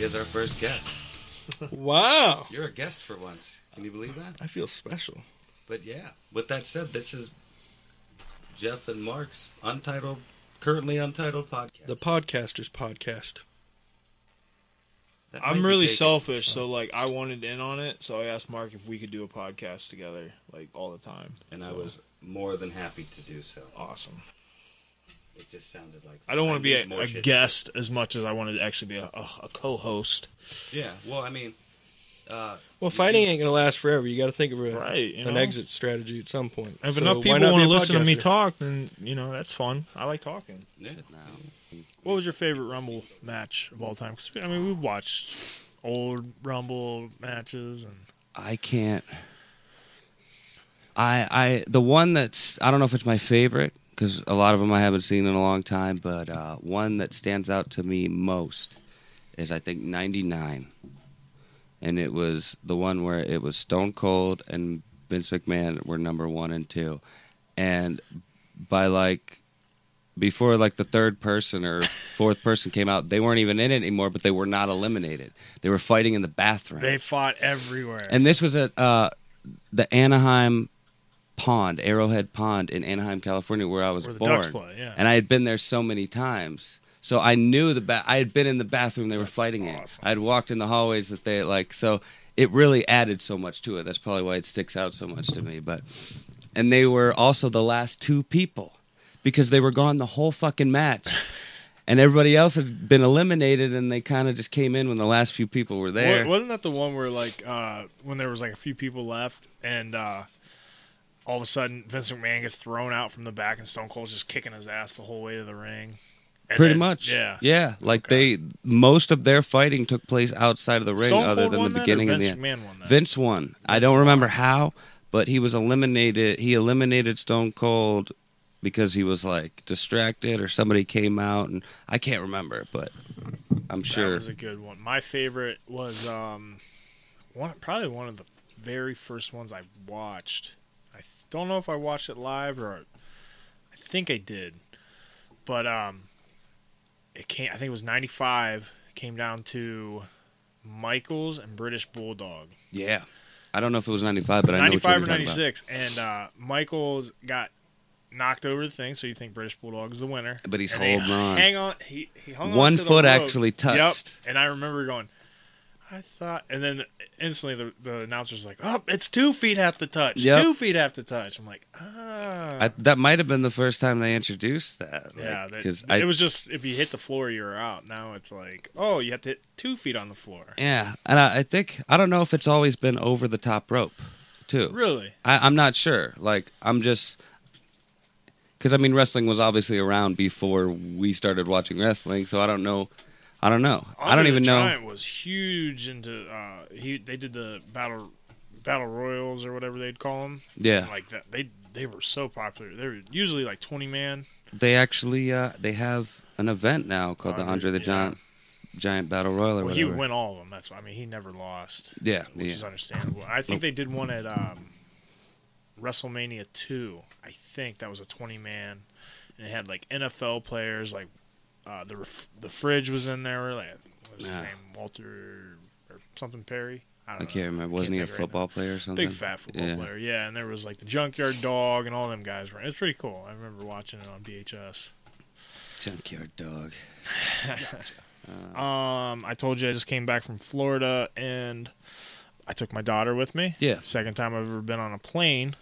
guest. about it. Jay is our first guest. Wow. You're a guest for once. Can you believe that? I feel special. But yeah, with that said, this is Jeff and Mark's untitled, currently untitled podcast. The podcasters podcast. That I'm really selfish, so like I wanted in on it, so I asked Mark if we could do a podcast together, like all the time. and I was more than happy to do so. awesome. It just sounded like I don't want to be need a, a guest as much as I wanted to actually be a, a, a co-host. Yeah, well, I mean, uh, Well, fighting ain't gonna last forever. You got to think of a, Right, an know? exit strategy at some point. If So enough people want to listen to me talk, then you know that's fun. I like talking. yeah, What was your favorite Rumble match of all time? 'Cause, I mean, we've watched old Rumble matches, and I can't. I I the one that's I don't know if it's my favorite because a lot of them I haven't seen in a long time, but uh, one that stands out to me most is I think '99, and it was the one where it was Stone Cold and Vince McMahon were number one and two, and by like before like the third person or fourth person came out, they weren't even in it anymore, but they were not eliminated. They were fighting in the bathroom. they fought everywhere. And this was at uh, the Anaheim Pond, Arrowhead Pond in Anaheim, California, where I was Where born. Play, yeah. And I had been there so many times. So I knew the ba- I had been in the bathroom they were fighting awesome. in. I'd walked in the hallways that they like so it really added so much to it. That's probably why it sticks out so much to me, but and they were also the last two people because they were gone the whole fucking match. And everybody else had been eliminated, and they kind of just came in when the last few people were there. Wasn't that the one where like uh, when there was like a few people left and uh, all of a sudden Vince McMahon gets thrown out from the back and Stone Cold's just kicking his ass the whole way to the ring? And Pretty then- much. Yeah. Yeah. Like Okay. they most of their fighting took place outside of the ring other than the won beginning and the end. Won that? Vince won. I don't remember how, but he was eliminated he eliminated Stone Cold because he was like distracted or somebody came out and I can't remember, but I'm sure That was a good one. My favorite was um, one probably one of the very first ones I watched. Don't know if I watched it live or I think I did, but um, it came. I think it was '95. It came down to Michaels and British Bulldog. Yeah. I don't know if it was 95, but I know what 95 or talking about. 96, and uh, Michaels got knocked over the thing, so you think British Bulldog is the winner. But he's And holding on. Hang on, he, he hung One on to the foot actually touched. Yep, and I remember going, I thought, and then instantly the, the announcer's like, "Oh, it's two feet have to touch. Yep. Two feet have to touch." I'm like, ah, I, that might have been the first time they introduced that. yeah. because it was just if you hit the floor, you're out. Now it's like, oh, you have to hit two feet on the floor. Yeah, and I, I think I don't know if it's always been over the top rope, too. Really? I, I'm not sure. Like I'm just because I mean wrestling was obviously around before we started watching wrestling, so I don't know. I don't know. I don't Andre even the know. Giant was huge into. Uh, he they did the battle battle royals or whatever they'd call them. Yeah, like that. They they were so popular. They were usually like twenty man. they actually uh, they have an event now called the Andre- Andre the yeah. Giant Giant Battle Royal or Well, he win all of them. That's why I mean he never lost, Yeah, which yeah. is understandable. I think they did one at um, WrestleMania two. I think that was a twenty man, and it had like NFL players like uh, the ref- the fridge was in there. Like what was his Yeah. name? Walter or something Perry. I don't I know. can't remember. Wasn't he a think right football player or something? Big fat football Yeah. player, yeah. And there was like the Junkyard Dog and all them guys were. It was pretty cool. I remember watching it on VHS. Junkyard dog. Um, I told you I just came back from Florida and I took my daughter with me. Yeah. Second time I've ever been on a plane,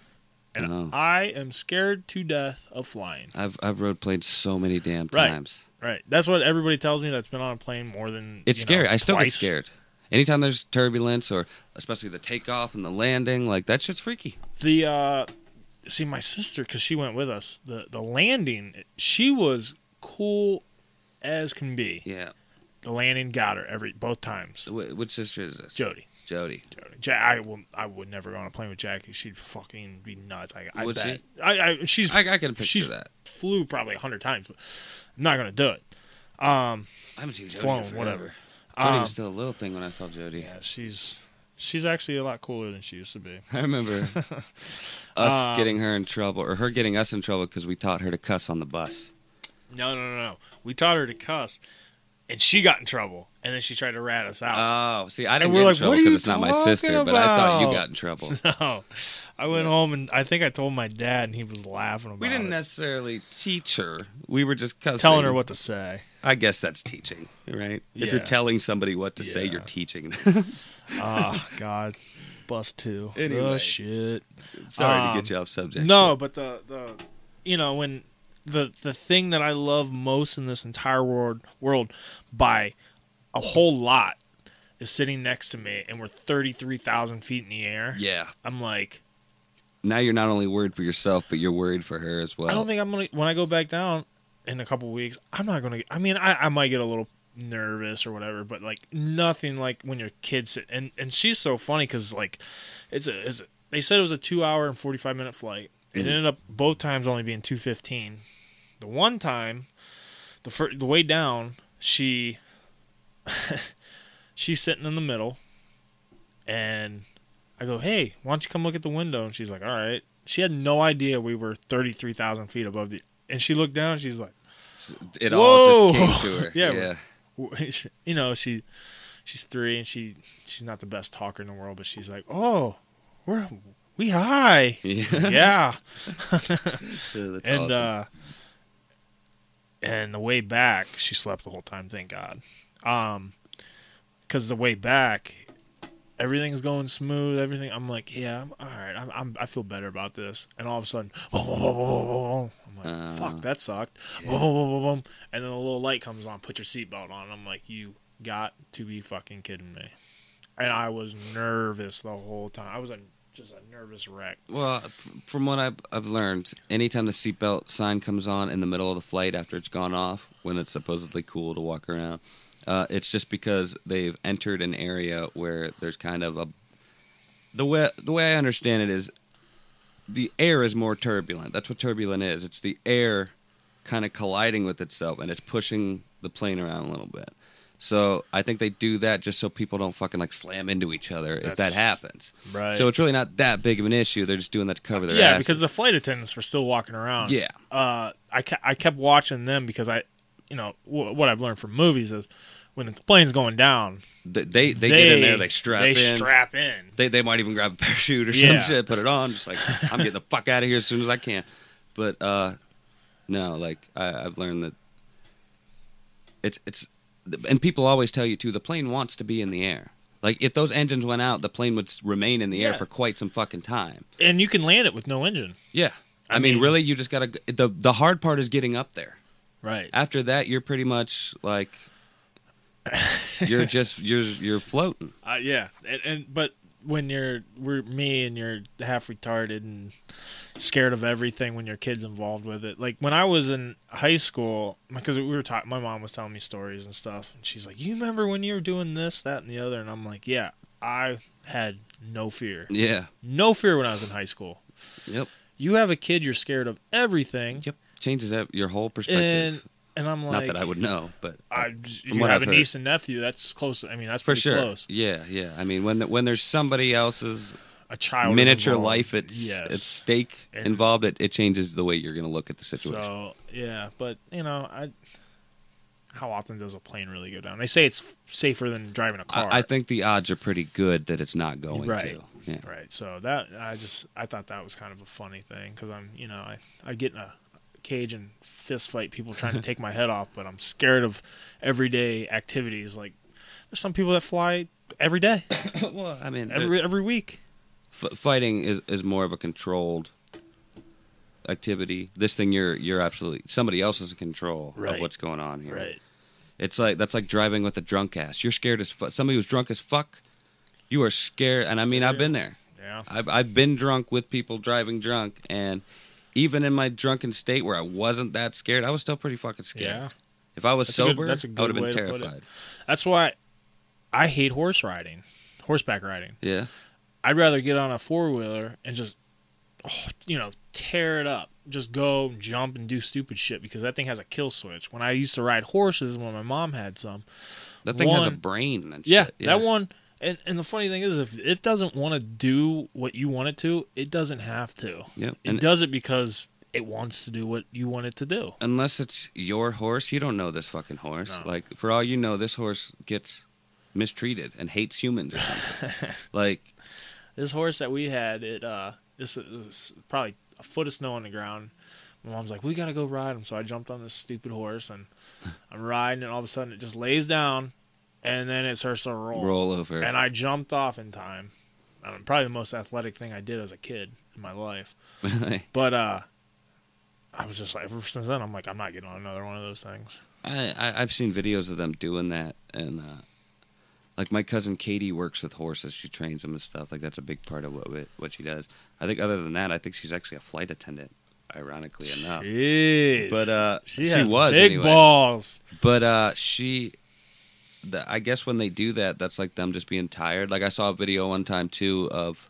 and Oh. I am scared to death of flying. I've I've rode planes so many damn Right. times. Right. That's what everybody tells me that's been on a plane more than It's you know, scary. I still twice. get scared. Anytime there's turbulence or especially the takeoff and the landing, like that shit's freaky. The uh, see my sister because she went with us. The the landing, she was cool as can be. Yeah. The landing got her every both times. Wh- Which sister is this? Jody. Jody. Jody. Ja- I will. I would never go on a plane with Jackie. She'd fucking be nuts. I, I Would bet. she? I, I. She's. I, I can picture she's that. flew probably a hundred times. But I'm not gonna do it. Um. I haven't seen Jody Flown, forever. whatever. Jody Um, was still a little thing when I saw Jody. Yeah. She's. She's actually a lot cooler than she used to be. I remember us Um, getting her in trouble, or her getting us in trouble because we taught her to cuss on the bus. No, no, no, no. We taught her to cuss, and she got in trouble, and then she tried to rat us out. Oh, see, I didn't we're get like, in trouble "What are because it's not my sister, talking but I thought you got in trouble. no, I went home and I think I told my dad, and he was laughing about We didn't it, necessarily teach her. We were just cussing. telling her what to say. I guess that's teaching, right? If you're telling somebody what to say, you're teaching them. Oh God, bust two. Anyway. Oh shit. Sorry to Um, get you off subject. No, but the the you know when the the thing that I love most in this entire world world by a whole lot is sitting next to me, and we're thirty three thousand feet in the air. Yeah. I'm like, Now you're not only worried for yourself, but you're worried for her as well. I don't think I'm gonna when I go back down in a couple weeks. I'm not gonna. I mean, I, I might get a little nervous or whatever, but like nothing like when your kids sit and and she's so funny because like it's a, it's a they said it was a two hour and forty five minute flight. It Mhm. ended up both times only being two fifteen. The one time, the fir- the way down, she she's sitting in the middle, and I go, "Hey, why don't you come look at the window?" And she's like, "All right." She had no idea we were thirty three thousand feet above the, and she looked down. She's like, It all Whoa. just came to her. Yeah. yeah. you know, she she's three and she she's not the best talker in the world, but she's like, "Oh, we're we high." Yeah. yeah. And awesome. uh and the way back she slept the whole time thank god. Um because the way back everything's going smooth everything i'm like yeah i'm all right I'm, I'm i feel better about this. And all of a sudden i'm like Uh, fuck that sucked. And then a little light comes on put your seatbelt on. I'm like you got to be fucking kidding me. And i was nervous the whole time. I was a just a nervous wreck Well, from what I've, I've learned, anytime the seatbelt sign comes on in the middle of the flight after it's gone off, when it's supposedly cool to walk around, uh, it's just because they've entered an area where there's kind of a. The way the way I understand it is, the air is more turbulent. That's what turbulent is. It's the air kind of colliding with itself, and it's pushing the plane around a little bit. So I think they do that just so people don't fucking like slam into each other if that happens. right So it's really not that big of an issue. They're just doing that to cover their yeah, asses. because the flight attendants were still walking around. yeah, Uh, I, ke- I kept watching them because I, you know, w- what I've learned from movies is when the plane's going down, they they, they get in there, they strap they in. strap in. They they might even grab a parachute or Yeah. some shit, put it on, just like I'm getting the fuck out of here as soon as I can. But uh, no, like I, I've learned that it's it's, and people always tell you too. The plane wants to be in the air. Like if those engines went out, the plane would remain in the air Yeah. for quite some fucking time. And you can land it with no engine. Yeah, I, I mean, mean- really, you just gotta. the The hard part is getting up there. Right. After that, you're pretty much like you're just you're you're floating. Uh, yeah. And, and but when you're we're me and you're half retarded and scared of everything when your kid's involved with it. Like when I was in high school, because we were talking, my mom was telling me stories and stuff, and she's like, "You remember when you were doing this, that, and the other?" And I'm like, "Yeah, I had no fear, Yeah. no fear when I was in high school. Yep. You have a kid, you're scared of everything, Yep. Changes ev- your whole perspective. and and I'm like, Not that I would know, but uh, I, you have a niece and nephew. That's close. I mean, that's for pretty sure. close. Yeah, yeah. I mean, when the, when there's somebody else's A child, miniature involved. life at, yes. at stake And- involved, it, it changes the way you're going to look at the situation. So yeah, but you know, I how often does a plane really go down? They say it's safer than driving a car. I, I think the odds are pretty good that it's not going Right. to. Yeah. right. So that I just I thought that was kind of a funny thing because I'm you know I I get in a cage and fist fight people trying to take my head off, but I'm scared of everyday activities. Like there's some people that fly every day, well, I mean, every every week. f- fighting is, is more of a controlled activity. This thing, you're you're absolutely somebody else is in control of what's going on here. Right. It's like that's like driving with a drunk ass. You're scared as fuck. Somebody who's drunk as fuck. You are scared, and I mean, I've been there. Yeah. I've I've been drunk with people driving drunk, and even in my drunken state where I wasn't that scared, I was still pretty fucking scared. Yeah. If I was That's a good- sober, that's a I would have been way to put it. terrified. That's why I hate horse riding, horseback riding. Yeah, I'd rather get on a four wheeler and just, oh, you know, tear it up. Just go, jump, and do stupid shit because that thing has a kill switch. When I used to ride horses, when my mom had some, that thing has a brain and yeah, shit. that one. And and the funny thing is, if it doesn't want to do what you want it to, it doesn't have to. Yep. It And does it because it wants to do what you want it to do. Unless it's your horse, you don't know this fucking horse. No. Like for all you know, this horse gets mistreated and hates humans or something. like This horse that we had, it uh, this was probably a foot of snow on the ground. My mom's like, "We gotta go ride him," so I jumped on this stupid horse and I'm riding, and all of a sudden it just lays down, and then it starts to roll. roll over. And I jumped off in time. Um, probably the most athletic thing I did as a kid in my life. But uh, I was just like, ever since then, I'm like, I'm not getting on another one of those things. I, I I've seen videos of them doing that, and uh, like my cousin Katie works with horses. She trains them and stuff. Like that's a big part of what what she does. I think other than that, I think she's actually a flight attendant. Ironically enough, Jeez. but uh, she, she, has was big anyway. balls. But uh, she, the, I guess when they do that, that's like them just being tired. Like I saw a video one time too of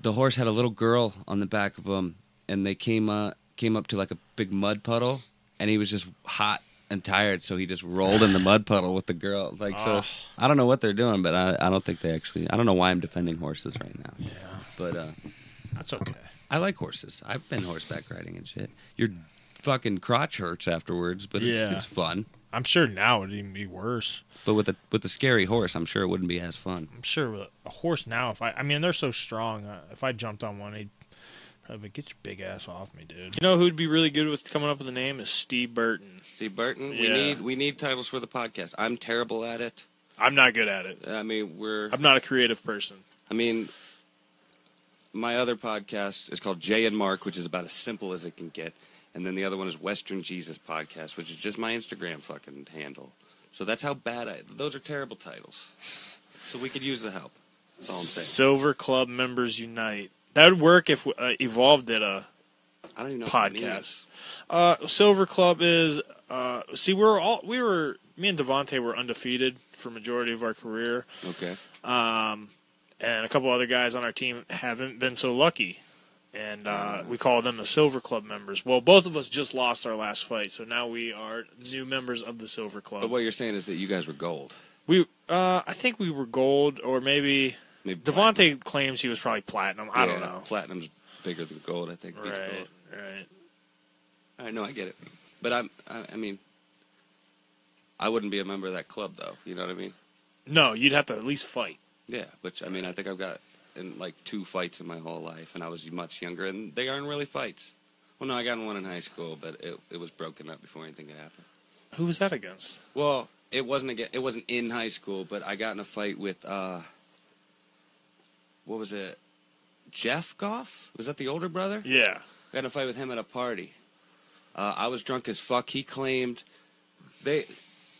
the horse had a little girl on the back of him, and they came uh, came up to like a big mud puddle, and he was just hot and tired, so he just rolled in the mud puddle with the girl. Like so, Oh. I don't know what they're doing, but I, I don't think they actually. I don't know why I'm defending horses right now, Yeah, but uh, that's okay. I like horses. I've been horseback riding and shit. Your fucking crotch hurts afterwards, but it's, Yeah. it's fun. I'm sure now it'd even be worse. But with a with a scary horse, I'm sure it wouldn't be as fun. I'm sure with a horse now, if I, I mean, they're so strong. Uh, if I jumped on one, he'd probably get your big ass off me, dude. You know who'd be really good with coming up with a name is Steve Burton. Steve Burton, we need we need titles for the podcast. I'm terrible at it. I'm not good at it. I mean, we're I'm not a creative person. I mean, my other podcast is called Jay and Mark, which is about as simple as it can get, and then the other one is Western Jesus Podcast, which is just my Instagram fucking handle. So that's how bad I. Those are terrible titles. So we could use the help. That's all I'm saying. Silver Club members unite. That would work if uh, Evolve did a I don't even know podcast. Uh, Silver Club is uh, see we were all we were me and Devonte were undefeated for majority of our career. Okay. um, and a couple other guys on our team haven't been so lucky, and uh, we call them the Silver Club members. Well, both of us just lost our last fight, so now we are new members of the Silver Club. But what you're saying is that you guys were gold. we uh, I think we were gold or maybe Maybe Devonte claims he was probably platinum. I don't know. Platinum's bigger than gold. I think. Right, right. I know, I get it, but I'm. I, I mean, I wouldn't be a member of that club, though. You know what I mean? No, you'd have to at least fight. Yeah. Which I mean, I think I've got in like two fights in my whole life, and I was much younger, and they aren't really fights. Well, no, I got in one in high school, but it it was broken up before anything could happen. Who was that against? Well, it wasn't again. It wasn't in high school, but I got in a fight with uh, what was it? Jeff Goff? Was that the older brother? Yeah. I got in a fight with him at a party. Uh, I was drunk as fuck. He claimed they,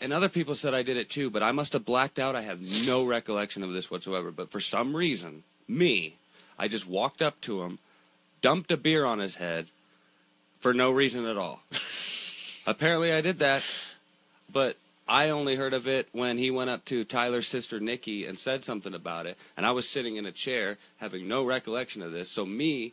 and other people said I did it too, but I must have blacked out. I have no recollection of this whatsoever. But for some reason, me, I just walked up to him, dumped a beer on his head, for no reason at all. Apparently, I did that, but I only heard of it when he went up to Tyler's sister Nikki and said something about it, and I was sitting in a chair having no recollection of this. So me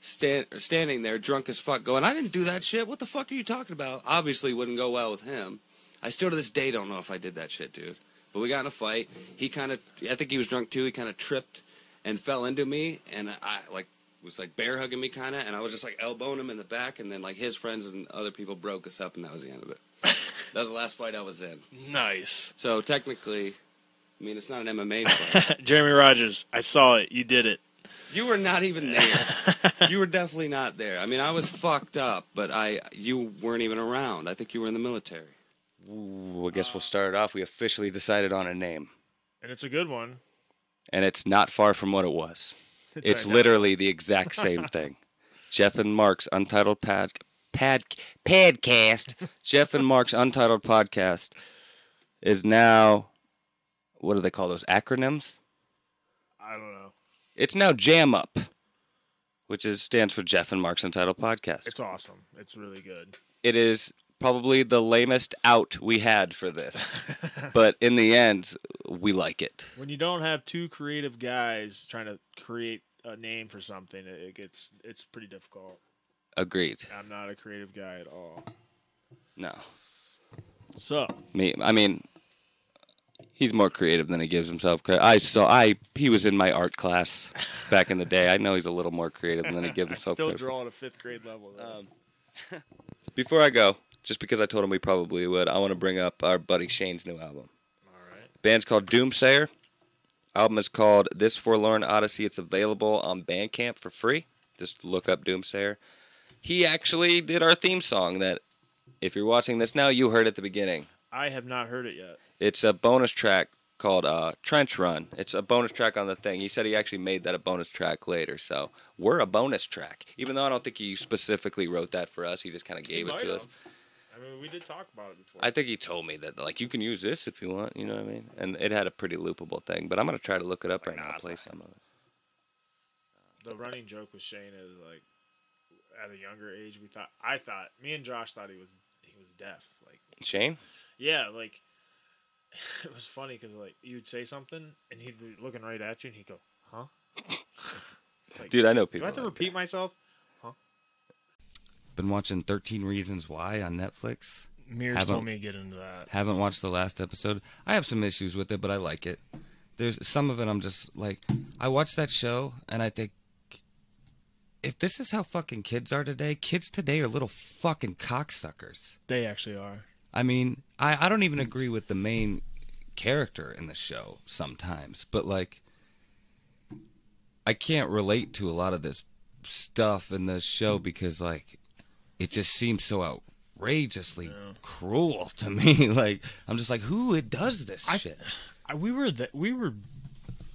stand, standing there drunk as fuck going, I didn't do that shit. What the fuck are you talking about? Obviously wouldn't go well with him. I still to this day don't know if I did that shit, dude. But we got in a fight. He kind of, I think he was drunk too. He kind of tripped and fell into me, and I like was like bear hugging me kind of, and I was just like elbowing him in the back, and then like his friends and other people broke us up, and that was the end of it. that was the last fight I was in. Nice. So technically, I mean, it's not an MMA fight. Jeremy Rogers, I saw it. You did it. You were not even there. you were definitely not there. I mean, I was fucked up, but I you weren't even around. I think you were in the military. Ooh, I guess we'll start it off. We officially decided on a name, And it's a good one. And it's not far from what it was. It's I know. literally the exact same thing. Jeff and Mark's Untitled Pad, pad Padcast. Jeff and Mark's Untitled Podcast is now. What do they call those acronyms? I don't know. It's now JAMUP, which is stands for Jeff and Mark's Untitled Podcast. It's awesome. It's really good. it is probably the lamest out we had for this, but in the end, we like it. When you don't have two creative guys trying to create a name for something, it, it gets it's pretty difficult. Agreed. I'm not a creative guy at all. No, So me. I mean, He's more creative than he gives himself credit. I saw I he was in my art class back in the day. I know he's a little more creative than he gives I himself still credit. draw at a fifth grade level. though. Um, before I go, just because I told him we probably would, I want to bring up our buddy Shane's new album. All right. Band's called Doomsayer. Album is called This Forlorn Odyssey. It's available on Bandcamp for free. Just look up Doomsayer. He actually did our theme song that if you're watching this now, you heard at the beginning. I have not heard it yet. It's a bonus track called uh, Trench Run. It's a bonus track on the thing. He said he actually made that a bonus track later. So we're a bonus track. Even though I don't think he specifically wrote that for us, he just kind of gave it to us. have. Mean, we did talk about it before. I think he told me that like you can use this if you want, you know what I mean? And it had a pretty loopable thing, but I'm gonna try to look it up right like, now nah, and play not. some of it. the running joke with Shane is like, at a younger age, we thought I thought me and Josh thought he was he was deaf. Like, Shane? yeah, like it was funny because like you'd say something and he'd be looking right at you and he'd go, "Huh." like, Dude, I know do people. I have to like repeat myself? Been watching 13 Reasons Why on Netflix. Mears Haven't- told me to get into that. Haven't watched the last episode. I have some issues with it, but I like it. There's some of it I'm just like I watch that show and I think if this is how fucking kids are today, kids today are little fucking cocksuckers. They actually are. I mean, I, I don't even agree with the main character in the show sometimes, but like, I can't relate to a lot of this stuff in the show because like, it just seems so outrageously cruel to me. like, I'm just like, who it does this I- shit? I, we were that we were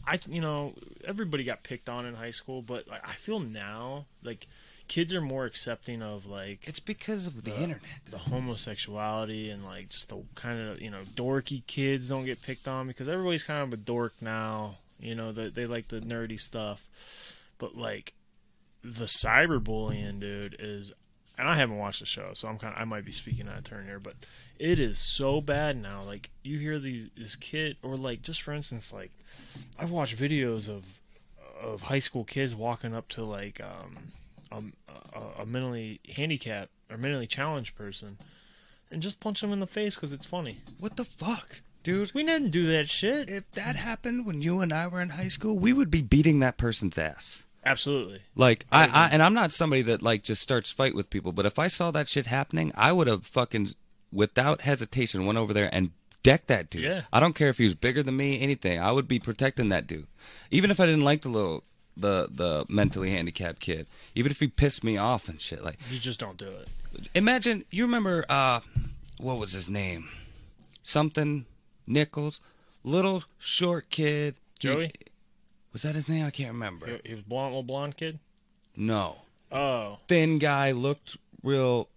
I you know everybody got picked on in high school but like I feel now like kids are more accepting of like It's because of the internet. the homosexuality and like just the kind of you know dorky kids don't get picked on because everybody's kind of a dork now you know that they like the nerdy stuff but like the cyberbullying dude is and I haven't watched the show so I'm kind of I might be speaking out of turn here but it is so bad now like you hear these this kid or like just for instance like I've watched videos of of high school kids walking up to like um a, a, a mentally handicapped or mentally challenged person and just punch them in the face because it's funny. What the fuck, dude? We didn't do that shit. If that happened when you and I were in high school, we would be beating that person's ass. Absolutely. Like I, I and I'm not somebody that like just starts fight with people, but if I saw that shit happening, I would have fucking without hesitation went over there and decked that dude. Yeah. I don't care if he was bigger than me, anything. I would be protecting that dude. Even if I didn't like the little the the mentally handicapped kid. Even if he pissed me off and shit. Like You just don't do it. imagine you remember uh what was his name? Something Nichols, little short kid. He- Joey? Was that his name? I can't remember. He, he was blonde, little blonde kid. No. Oh, thin guy, looked real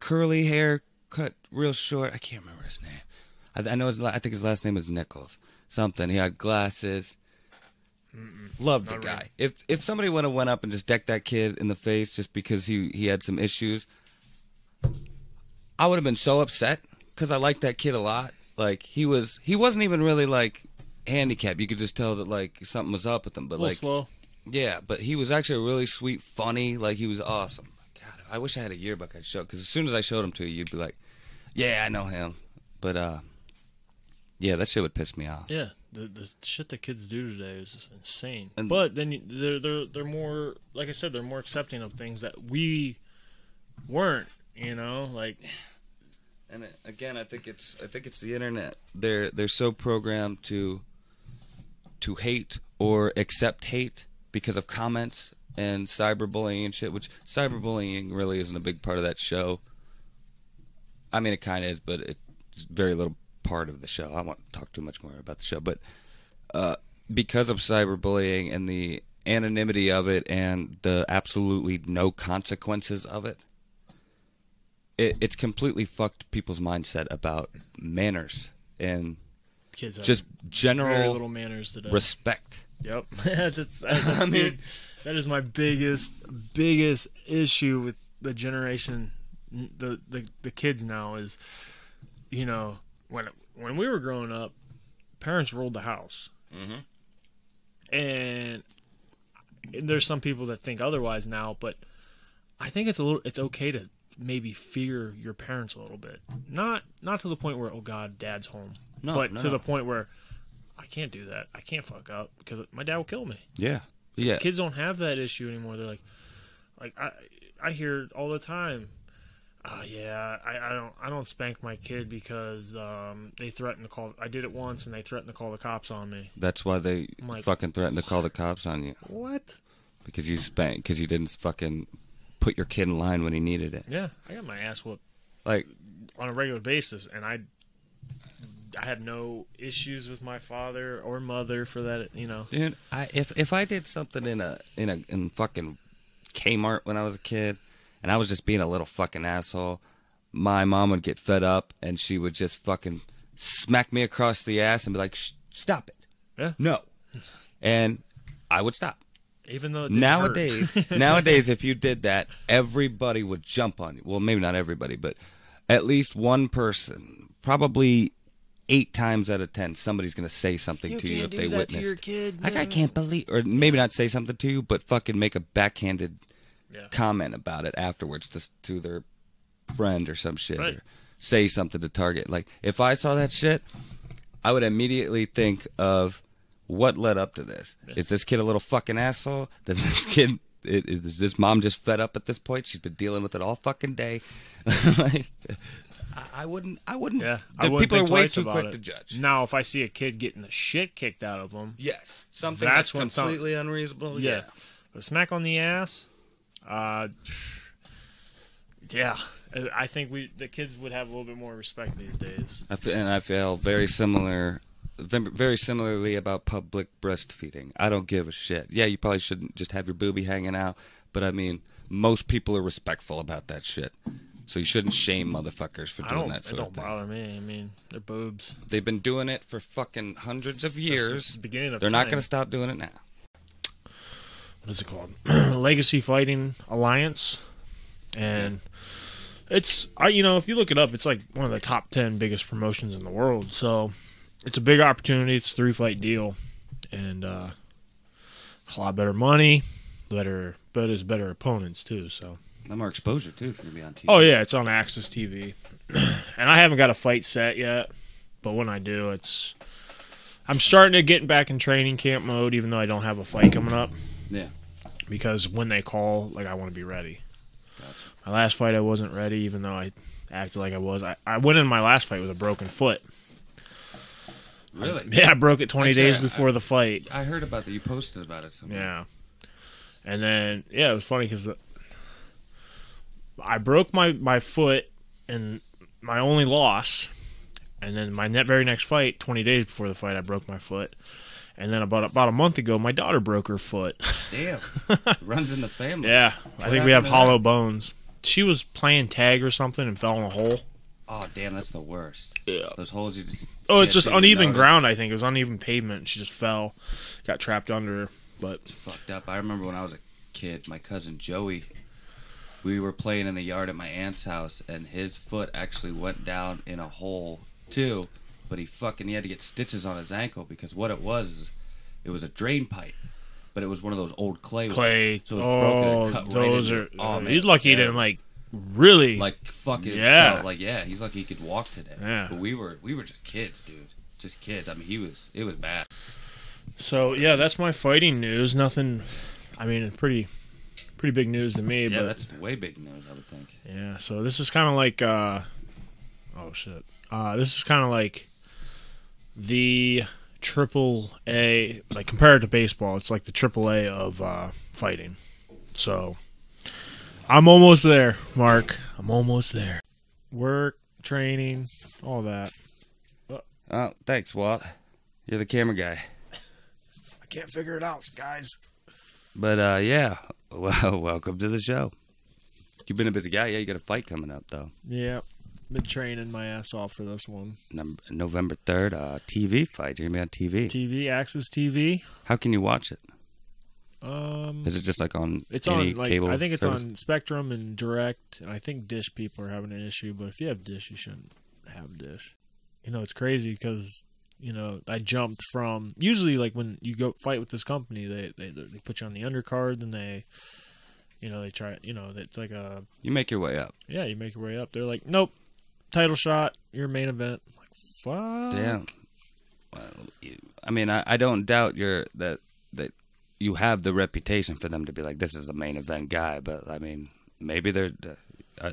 curly hair, cut real short. I can't remember his name. I, I know his. I think his last name is Nichols. Something. He had glasses. Loved the guy. really. If if somebody would have went up and just decked that kid in the face just because he he had some issues, I would have been so upset because I liked that kid a lot. Like he was, he wasn't even really like handicapped. You could just tell that like something was up with him. But like slow. yeah, but he was actually a really sweet, funny. Like he was awesome. God, I wish I had a yearbook I'd show because as soon as I showed him to you, you'd be like, "Yeah, I know him." But uh, yeah, that shit would piss me off. Yeah, the the shit that kids do today is just insane. And- but then you, they're they're they're more like I said, they're more accepting of things that we weren't. You know, like And again, I think it's I think it's the internet. They're they're so programmed to to hate or accept hate because of comments and cyberbullying and shit. Which cyberbullying really isn't a big part of that show. I mean, it kind of is, but it's very little part of the show. I won't talk too much more about the show, but uh, because of cyberbullying and the anonymity of it and the absolutely no consequences of it, it it's completely fucked people's mindset about manners and kids have just general little manners today. respect. Yep, that's, that's, I mean- dude, that is my biggest biggest issue with the generation, the the the kids now is, you know, when when we were growing up, parents ruled the house, Mhm. and, and there's some people that think otherwise now, but I think it's a little it's okay to maybe fear your parents a little bit, not not to the point where oh God, dad's home, No, but no, to the point where I can't do that. I can't fuck up because my dad will kill me. Yeah. Yeah. Kids don't have that issue anymore. They're like, like I, I hear all the time. Oh yeah, I, I don't I don't spank my kid because um, they threatened to call. I did it once and they threatened to call the cops on me. That's why they like- fucking threatened to call the cops on you What? because you spanked because you didn't fucking put your kid in line when he needed it. Yeah, I got my ass whooped Like on a regular basis, and I, I had no issues with my father or mother for that. You know, Dude, I if if I did something in a in a in fucking Kmart when I was a kid, and I was just being a little fucking asshole, my mom would get fed up and she would just fucking smack me across the ass and be like, "Stop it, Yeah. no," and I would stop. even though Nowadays, nowadays, if you did that, everybody would jump on you. Well, maybe not everybody, but at least one person, probably eight times out of ten, somebody's going to say something to you if they witnessed. kid. Like I can't believe, or maybe not say something to you, but fucking make a backhanded Yeah. comment about it afterwards to, to their friend or some shit, Right. or say something to Target. Like if I saw that shit, I would immediately think of what led up to this. Is this kid a little fucking asshole? Does this kid? i- Is this mom just fed up at this point? She's been dealing with it all fucking day. like, I- I wouldn't. I wouldn't. Yeah, the I wouldn't people are way too quick it. to judge. Now, if I see a kid getting the shit kicked out of them, Yes, something That's that's, when some- completely unreasonable. yeah, Yeah. but a smack on the ass, uh, yeah, I- I think we the kids would have a little bit more respect these days. I fe- and I feel very similar, very similarly about public breastfeeding. I don't give a shit. Yeah, you probably shouldn't just have your boobie hanging out, but I mean, most people are respectful about that shit. So you shouldn't shame motherfuckers for doing that It don't bother me. I mean, they're boobs. They've been doing it for fucking hundreds of years. the beginning of They're not time. going to stop doing it now. what is it called? Legacy Fighting Alliance, and it's I you know if you look it up, it's like one of the top ten biggest promotions in the world. So it's a big opportunity. It's a three fight deal, and uh, a lot better money, better but it's better opponents too. So No more exposure too. If you're gonna be on TV. oh yeah, it's on AXS TV, and I haven't got a fight set yet, but when I do, it's. I'm starting to get back in training camp mode, even though I don't have a fight coming up yeah. because when they call, like I want to be ready. My last fight, I wasn't ready, even though I acted like I was. I, I went in my last fight with a broken foot. Really? Yeah, I broke it 20 Actually, days I- before the fight. I heard about that. You posted about it. Somewhere. Yeah, and then yeah, it was funny because I broke my my foot and my only loss, and then my net very next fight, 20 days before the fight, I broke my foot. And then about about a month ago, my daughter broke her foot. Damn. Runs in the family. Yeah, I think we have hollow bones. She was playing tag or something and fell in a hole. Oh damn, that's the worst. Yeah. Those holes you just. Oh, it's just uneven ground. I think it was uneven pavement. She just fell, got trapped under. her. But fucked up. I remember when I was a kid, my cousin Joey, we were playing in the yard at my aunt's house, and his foot actually went down in a hole too. But he fucking he had to get stitches on his ankle because what it was, it was a drain pipe, but it was one of those old clay. clay. Ones. So it was broken oh, and cut right oh, those into are. Oh man, he's lucky he didn't like really. like fucking Yeah. so, like yeah, he's lucky he could walk today. Yeah. But we were we were just kids, dude. Just kids. I mean, he was it was bad. so yeah, that's my fighting news. Nothing. I mean, it's pretty, pretty big news to me. Yeah, but that's way big news. I would think. Yeah, so this is kind of like, uh, oh shit, uh, this is kind of like the triple A, like compared to baseball, it's like the triple A of uh, fighting. So I'm almost there, Mark. I'm almost there. Work, training, all that. Oh, thanks, Walt. You're the camera guy. I can't figure it out, guys. But uh, yeah, well, welcome to the show. You've been a busy guy. Yeah, you got a fight coming up though. Yeah, been training my ass off for this one. Num- November third, uh, TV fight. You're gonna be on TV. TV, AXS TV. How can you watch it? Um, Is it just like on It's any on like cable? I think it's service? on Spectrum and Direct, and I think Dish people are having an issue. But if you have Dish, you shouldn't have Dish. You know, it's crazy because you know I jumped from usually like when you go fight with this company, they they they put you on the undercard, then they, you know, they try. You know, it's like a You make your way up. yeah, you make your way up. They're like, nope, title shot, your main event. I'm like, fuck? Yeah. Well, I mean, I, I don't doubt your that that you have the reputation for them to be like this is a main event guy, but I mean, maybe they're uh,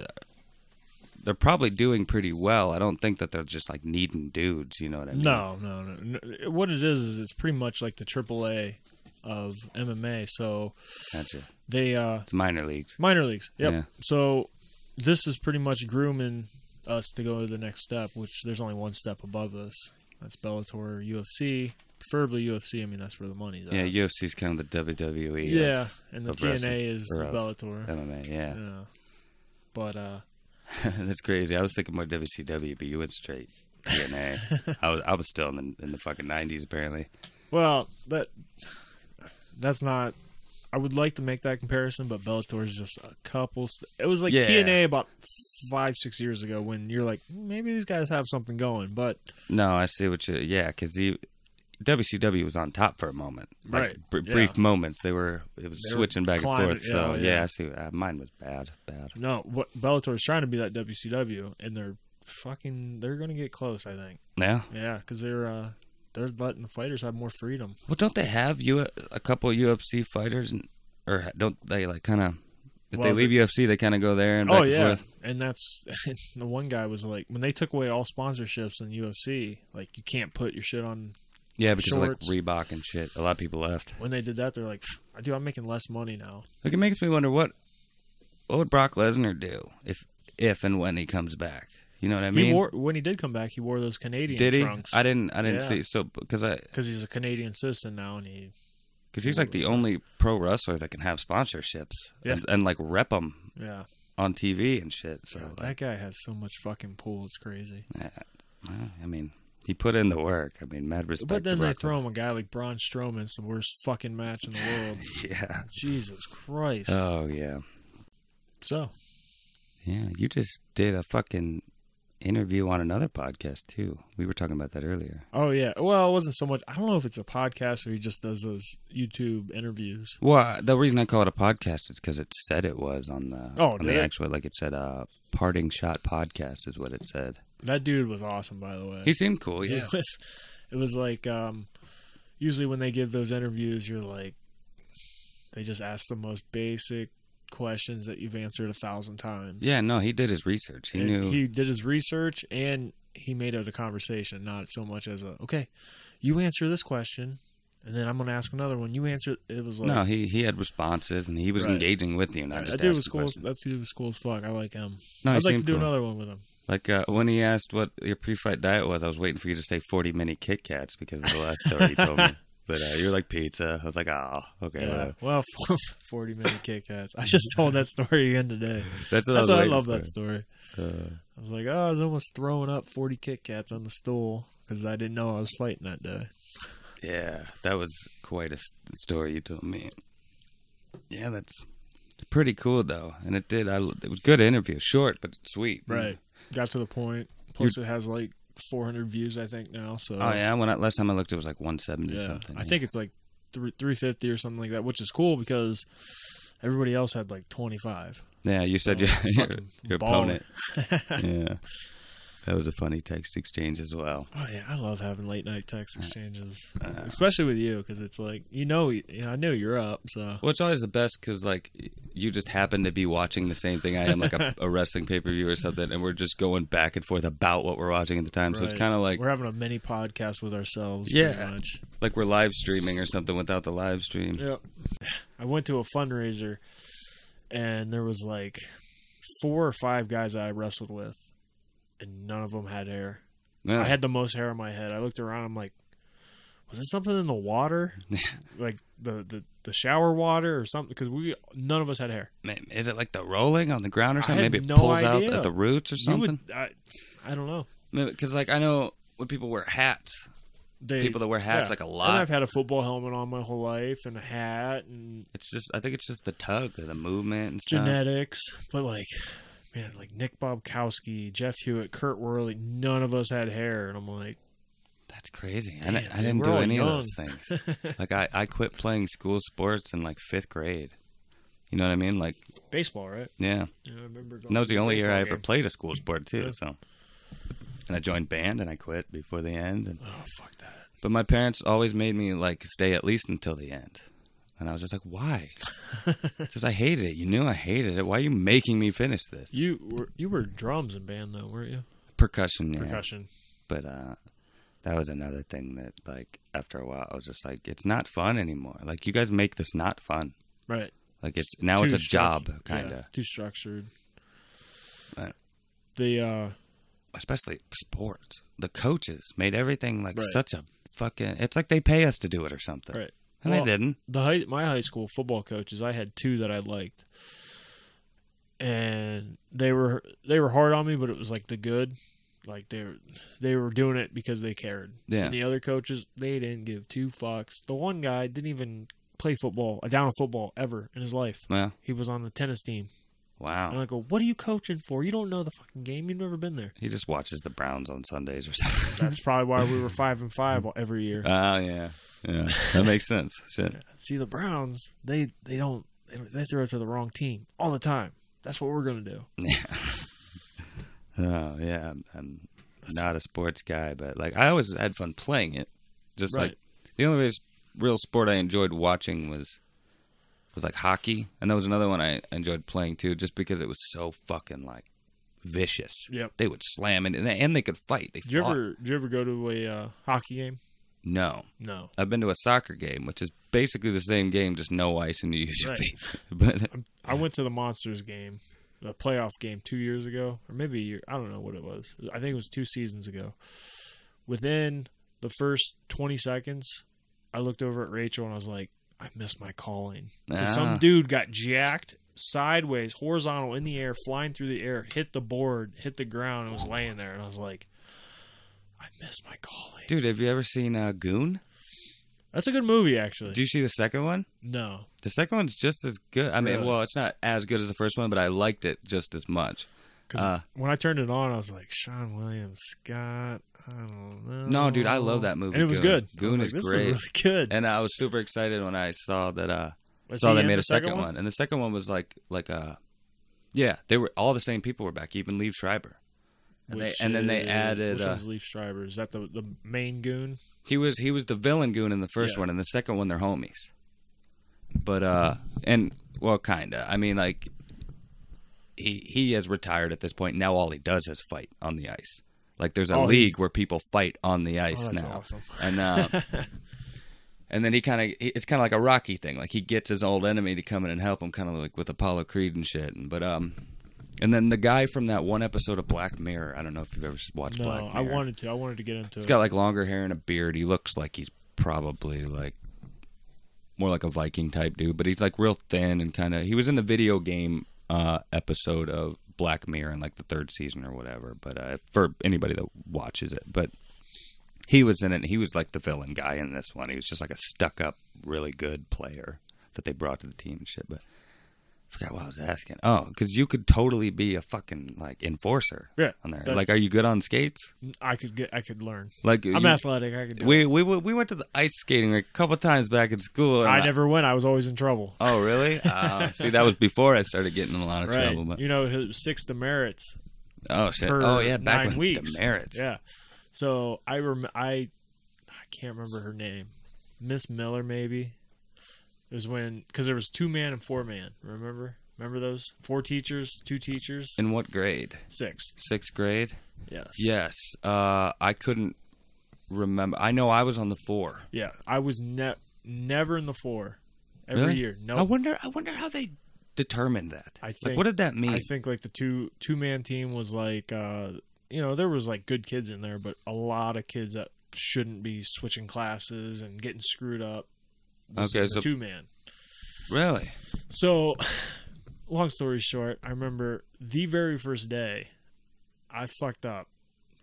they're probably doing pretty well. I don't think that they're just like needing dudes. You know what I mean? No, no, no, no. What it is is it's pretty much like the AAA of MMA. So Gotcha. they uh It's minor leagues. minor leagues. Yep. Yeah. So this is pretty much grooming us to go to the next step, which there's only one step above us. That's Bellator, UFC, preferably UFC. I mean, that's where the money's at. Yeah, UFC's kind of the WWE. Yeah, and the of wrestling, TNA is or the of Bellator. MMA. Yeah, Yeah. But uh that's crazy. I was thinking more WCW, but you went straight TNA. I was I was still in the in the fucking nineties apparently. well, that that's not I would like to make that comparison, but Bellator is just a couple. St- it was like Yeah. TNA about five, six years ago when you're like, maybe these guys have something going. But No, I see what you. Yeah, because WCW was on top for a moment, like Right, br- yeah. brief moments. They were it was They switching back and forth. So yeah, yeah. I see. Uh, mine was bad, bad. no, what Bellator is trying to be that WCW, and they're fucking. They're gonna get close, I think. Yeah. Yeah, because they're uh, they're letting the fighters have more freedom. Well, don't they have you a couple UFC fighters, and, or don't they like kind of? If they Well, leave UFC, they kind of go there and back Oh yeah, and that's the one guy was like when they took away all sponsorships in UFC, like you can't put your shit on. Yeah, because Shorts. like Reebok and shit, a lot of people left. When they did that, they're like, "Dude, I'm making less money now." Like it makes me wonder what what would Brock Lesnar do if if and when he comes back. You know what I mean? he wore when he did come back, he wore those Canadian Did he? trunks I didn't. I didn't Yeah. see. So because I because he's a Canadian citizen now, and he because he's like the only pro wrestler that can have sponsorships Yeah. and, and like rep them yeah. on TV and shit. So that like, guy has so much fucking pull. It's crazy. yeah, I mean, he put in the work. I mean, mad respect. But then they throw him a guy like Braun Strowman. It's the worst fucking match in the world. Yeah. Jesus Christ. Oh yeah. so Yeah. You just did a fucking interview on another podcast too. We were talking about that earlier. Oh yeah. Well, it wasn't so much. I don't know if it's a podcast or he just does those YouTube interviews. Well, the reason I call it a podcast is because it said it was on the Oh, on the it? actual like it said uh parting shot podcast is what it said. That dude was awesome, by the way. He seemed cool, yeah. It was. It was like um, usually when they give those interviews, you're like, they just ask the most basic questions that you've answered a thousand times. Yeah, no, he did his research. He And knew. He did his research and he made it a conversation, not so much as a okay, you answer this question, and then I'm going to ask another one. You answer. It was like no, he he had responses and he was Right. engaging with you, not that just dude was cool. That dude was cool as fuck. I like him. No, I'd like to do cool. another one with him. Like uh, when he asked what your pre-fight diet was, I was waiting for you to say forty mini Kit Kats because of the last story you told me. But uh, you're like pizza. I was like, oh, okay, Yeah. whatever. Well, 40 minute Kit Kats. I just told that story again today. That's what That's why I love for. that story. Uh, I was like, oh, I was almost throwing up 40 Kit Kats on the stool because I didn't know I was fighting that day. yeah, that was quite a story you told me. Yeah, that's pretty cool though, and it did. I it was good interview, short but sweet. Right. Got to the point. Plus, it has like 400 views, I think, now. So Oh yeah, when I, last time I looked, it was like 170 yeah. something. I think it's like three, 350 or something like that, which is cool because everybody else had like 25. Yeah, you said So, your your, fucking your baller. opponent. yeah, that was a funny text exchange as well. Oh yeah, I love having late night text exchanges, Uh, especially with you because it's like you know, you know, I know you're up, so well, it's always the best because like you just happen to be watching the same thing I am, like a, a wrestling pay per view or something, and we're just going back and forth about what we're watching at the time. So it's kind of like we're having a mini podcast with ourselves. Yeah. much. like we're live streaming or something without the live stream. Yep. I went to a fundraiser, and there was like four or five guys I wrestled with, and none of them had hair. Yeah. I had the most hair on my head. I looked around. I'm like, was it something in the water, like the the, the shower water or something? Because we none of us had hair. Man, Is it like the rolling on the ground or something? Maybe it no pulls idea. out at the roots or something. would, I, I don't know. Because like I know when people wear hats, They, people that wear hats yeah. like a And lot. I've had a football helmet on my whole life and a hat and It's just I think it's just the tug, or the movement and stuff. genetics, but like, man, like Nick Bobkowski, Jeff Hewitt, Kurt Worley, none of us had hair, and I'm like, That's crazy. I, Man, didn't- I didn't do all any of those things. like I, I quit playing school sports in like fifth grade. You know what I mean? Like baseball, right? yeah, Yeah, I remember. Going and that was the only year I ever game. played a school sport too. Yeah. So and I joined band and I quit before the end. And, Oh fuck that. but my parents always made me like stay at least until the end. And I was just like, why? Because I hated it. You knew I hated it. Why are you making me finish this? You were you were drums in band though, weren't you? Percussion, yeah. Percussion. But uh, that was another thing that, like, after a while, I was just like, it's not fun anymore. Like, you guys make this not fun. Right. Like, it's now it's Too a job, kind of. Yeah, too structured. Right. The uh Especially sports. The coaches made everything like Right. such a fucking. It's like they pay us to do it or something. right. And Well, they didn't. the high, my high school football coaches, I had two that I liked, and they were they were hard on me, but it was like the good, like they were they were doing it because they cared. Yeah. And the other coaches, they didn't give two fucks. The one guy didn't even play football, a down of football ever in his life. Yeah. He was on the tennis team, Wow. and. I go, "What are you coaching for? You don't know the fucking game. You've never been there." He just watches the Browns on Sundays or something. That's probably why we were five and five every year. Oh, yeah. Yeah. That makes sense. Shit. See the Browns, they they don't they, they throw it to the wrong team all the time. That's what we're gonna do. Oh, yeah. I'm, I'm not a sports guy, but, like, I always had fun playing it. Just like, the only real sport I enjoyed watching was was like hockey, and that was another one I enjoyed playing too, just because it was so fucking like vicious. Yep. They would slam it, and they, and they could fight. They Did you fought. ever did you ever go to a uh, hockey game? No, No. I've been to a soccer game, which is basically the same game, just no ice and you use your feet. But I went to the Monsters game, the playoff game two years ago, or maybe a year. I don't know what it was. I think it was two seasons ago. Within the first twenty seconds, I looked over at Rachel and I was like, "I missed my calling. Ah. Some dude got jacked sideways, horizontal in the air, flying through the air, hit the board, hit the ground, and was laying there. And I was like, "I missed my calling." dude, have you ever seen uh, Goon? That's a good movie, actually. Did you see the second one? no, The second one's just as good. I mean, Really? well, it's not as good as the first one, but I liked it just as much. because Uh, when I turned it on, I was like, Sean Williams, Scott. I don't know. No, dude, I love that movie, and it was Goon. good. Goon was is like, this great. really good. And I was super excited when I saw that. Uh, Was saw they made the a second one? and the second one was like like a, yeah, they were all the same people were back, even Liev Schreiber, and, they, and then they added. Which Uh, one's Liev Schreiber? Is that the the main goon? He was he was the villain goon in the first Yeah. one, and the second one they're homies. But uh, and well, kinda. I mean, like he he has retired at this point. Now all he does is fight on the ice. Like there's a Oh, league he's- where people fight on the ice Oh, that's now. awesome. and uh, and then he kind of it's kind of like a Rocky thing. Like he gets his old enemy to come in and help him, kind of like with Apollo Creed and shit. And, but um, and then the guy from that one episode of Black Mirror. I don't know if you've ever watched Black No, Mirror. I wanted to. I wanted to get into He's it. got like longer hair and a beard. He looks like he's probably like more like a Viking type dude, but he's like real thin and kind of. He was in the video game uh, episode of Black Mirror in like the third season or whatever. But uh, for anybody that watches it, but he was in it. He was like the villain guy in this one. He was just like a stuck up, really good player that they brought to the team and shit. But forgot what I was asking. Oh, because you could totally be a fucking like enforcer. Yeah, on there. that- like, are you good on skates? I could get. I could learn. Like I'm you- athletic. I could. Do it. we we we went to the ice skating a couple times back in school. and I never went. I was always in trouble. Oh really? Uh, see, that was before I started getting in a lot of Right. trouble. But, You know, his six demerits oh shit! Oh yeah, back nine when weeks. demerits. Yeah. So I rem- I I can't remember her name. Miss Miller maybe. It was when because there was two man and four man. Remember? Remember those four teachers, two teachers, In what grade? Sixth. Sixth grade. Yes. Yes. Uh, I couldn't remember. I know I was on the four. Yeah. I was ne- never in the four every Really? year. No. I wonder. I wonder how they determined that. I like, think- what did that mean? I think like the two two man team was like uh you know there was like good kids in there, but a lot of kids that shouldn't be switching classes and getting screwed up. Was Okay, so- two man. really? So, long story short, I remember the very first day, I fucked up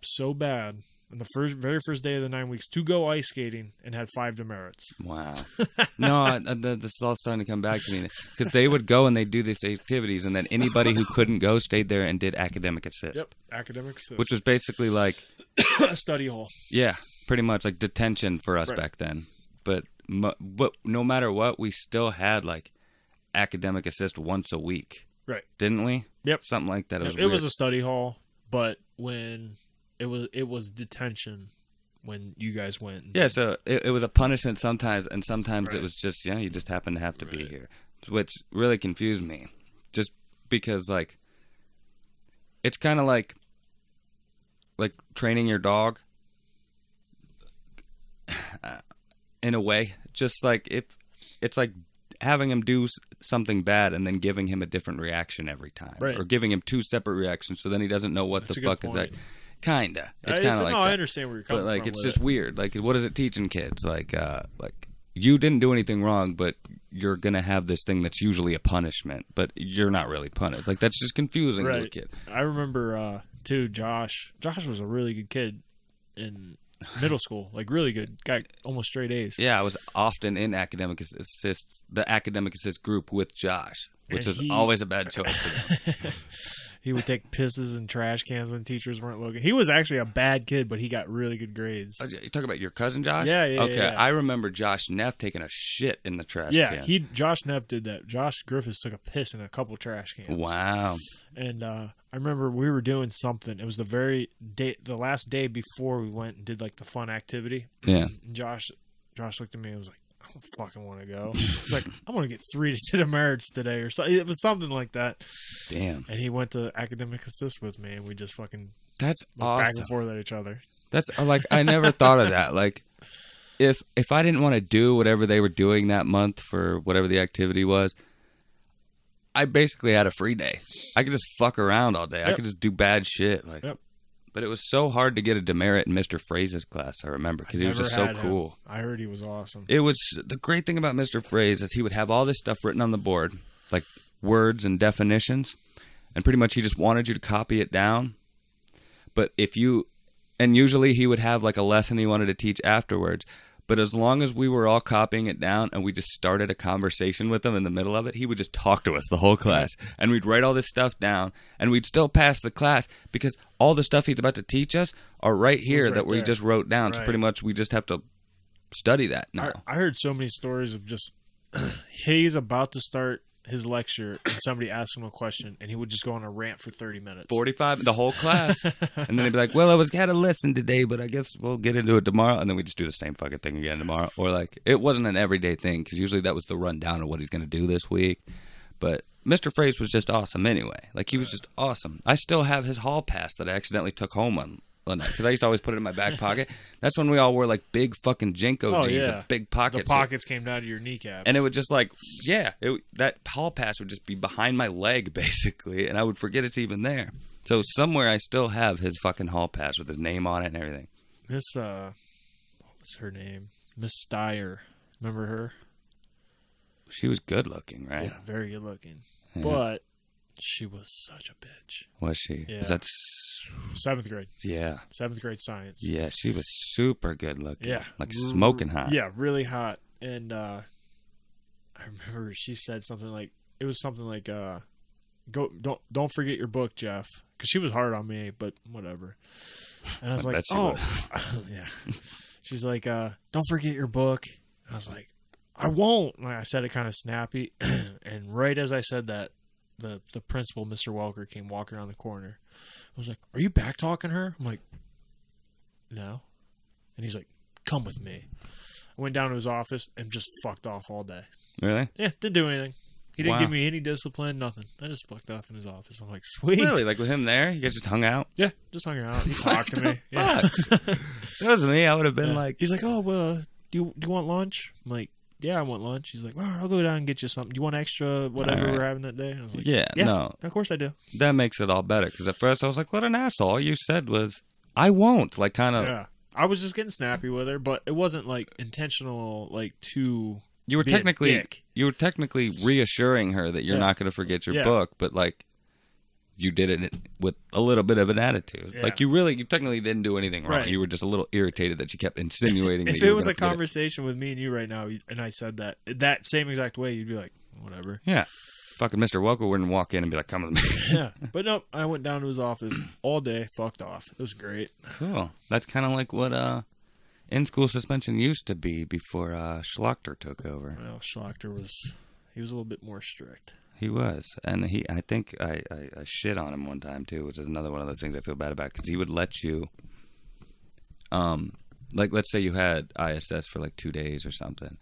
so bad on the first very first day of the nine weeks to go ice skating and had five demerits. Wow. no, I, I, this is all starting to come back to me because they would go and they do these activities, and then anybody who couldn't go stayed there and did academic assist, Yep, academics, which was basically like a study hall. Yeah, pretty much like detention for us Right. back then. But but no matter what, we still had like academic assist once a week, Right. didn't we? Yep. something like that. It was. it was a study hall, but when it was it was detention when you guys went. Yeah, so it, it was a punishment sometimes, and sometimes Right. it was just, you know, you just happen to have to be here, which really confused me. Just because, like, it's kind of like, like training your dog. In a way, just like if it's like having him do something bad and then giving him a different reaction every time, Right. or giving him two separate reactions, so then he doesn't know what That's the fuck is that. point. Kinda, it's kind of like no, that I understand where you're coming but like from. it's just it. weird like what is it teaching kids like uh like you didn't do anything wrong but you're gonna have this thing that's usually a punishment but you're not really punished like that's just confusing to a kid I remember uh too. Josh. Josh was a really good kid in middle school. Like really good. Got almost straight A's. yeah i was often in academic Ass- assist the academic assist group with josh which And is he- always a bad choice for them. he would take pisses in trash cans when teachers weren't looking. He was actually a bad kid, but he got really good grades. Oh, you talk about your cousin josh Yeah, yeah, okay yeah. i remember josh neff taking a shit in the trash yeah, can he Josh Neff did that. Josh Griffiths took a piss in a couple trash cans. wow And uh, I remember we were doing something. It was the very day, the last day before we went and did like the fun activity. yeah And Josh, Josh looked at me and was like, "I don't fucking want to go." He's like, "I'm gonna get three to demerits today," or something. It was something like that. damn And he went to academic assist with me, and we just fucking that's looked back and forth at each other. That's uh, like I never thought of that. Like if if I didn't want to do whatever they were doing that month for whatever the activity was, I basically had a free day. I could just fuck around all day. I could just do bad shit. Like, Yep. But it was so hard to get a demerit in Mr. Phrase's class. I remember because he was just so him. cool. I heard he was awesome. It was the great thing about Mr. Phrase is he would have all this stuff written on the board, like words and definitions, and pretty much he just wanted you to copy it down. But if you, and usually he would have like a lesson he wanted to teach afterwards. But as long as we were all copying it down and we just started a conversation with him in the middle of it, he would just talk to us the whole class. And we'd write all this stuff down and we'd still pass the class because all the stuff he's about to teach us are right here right that we there. just wrote down. So pretty much we just have to study that now. I, I heard so many stories of just he's about to start his lecture and somebody asked him a question and he would just go on a rant for 30 minutes. 45 the whole class. And then he'd be like well i was had a lesson today but i guess we'll get into it tomorrow. And then we just do the same fucking thing again tomorrow. Or like it wasn't an everyday thing because usually that was the rundown of what he's going to do this week. But mr phrase was just awesome anyway. Like he was just awesome. I still have his hall pass that i accidentally took home on because I used to always put it in my back pocket. That's when we all wore like big fucking Jinko Oh, jeans yeah. with big pockets. the pockets. pockets came down to your kneecap and it would just like yeah it, that hall pass would just be behind my leg basically and i would forget it's even there so somewhere i still have his fucking hall pass with his name on it and everything miss uh what was her name miss Steyer remember her she was good looking right yeah very good looking Yeah. but she was such a bitch was she Yeah. is that s- seventh grade yeah seventh grade science yeah she was super good looking Yeah. like smoking hot Yeah, really hot. And uh I remember she said something like it was something like uh go don't don't forget your book, Jeff, cuz she was hard on me, but whatever. And I was I like, "Oh, was. yeah." She's like, uh, "Don't forget your book." I was like, "I won't." Like I said it kind of snappy, and right as I said that, the the principal, Mr. Welker, came walking around the corner. I was like, "Are you back talking her?" I'm like, "No," and he's like, "Come with me." I went down to his office and just fucked off all day. really Yeah, didn't do anything. He didn't Wow. give me any discipline, nothing. I just fucked off in his office. I'm like, sweet. really like with him there you guys just hung out Yeah, just hung out. He talked to me. Yeah. if it was me i would have been Yeah. like he's like, oh, well, do you do you want lunch? I'm like, yeah, I want lunch. He's like, well, I'll go down and get you something. Do you want extra whatever All right. we're having that day? And I was like, yeah, yeah, no of course I do. that makes it all better because at first i was like what an asshole all you said was i won't like kind of Yeah, I was just getting snappy with her, but it wasn't like intentional, like too. You were technically you were technically reassuring her that you're Yeah. not going to forget your Yeah. book, but like you did it with a little bit of an attitude. Yeah. Like you really, you technically didn't do anything wrong. Right. You were just a little irritated that she kept insinuating If you it was a conversation with me and you right now, and I said that that same exact way, you'd be like, whatever. Yeah, fucking Mr. Welker wouldn't walk in and be like, "Come with me." yeah, but nope. I went down to his office all day, fucked off. It was great. cool. That's kind of like what uh, in school suspension used to be before uh, Schlochter took over. Well, Schlachter was he was a little bit more strict. He was, and he. I think I, I, I shit on him one time too, which is another one of those things I feel bad about because he would let you um, like let's say you had ISS for like two days or something.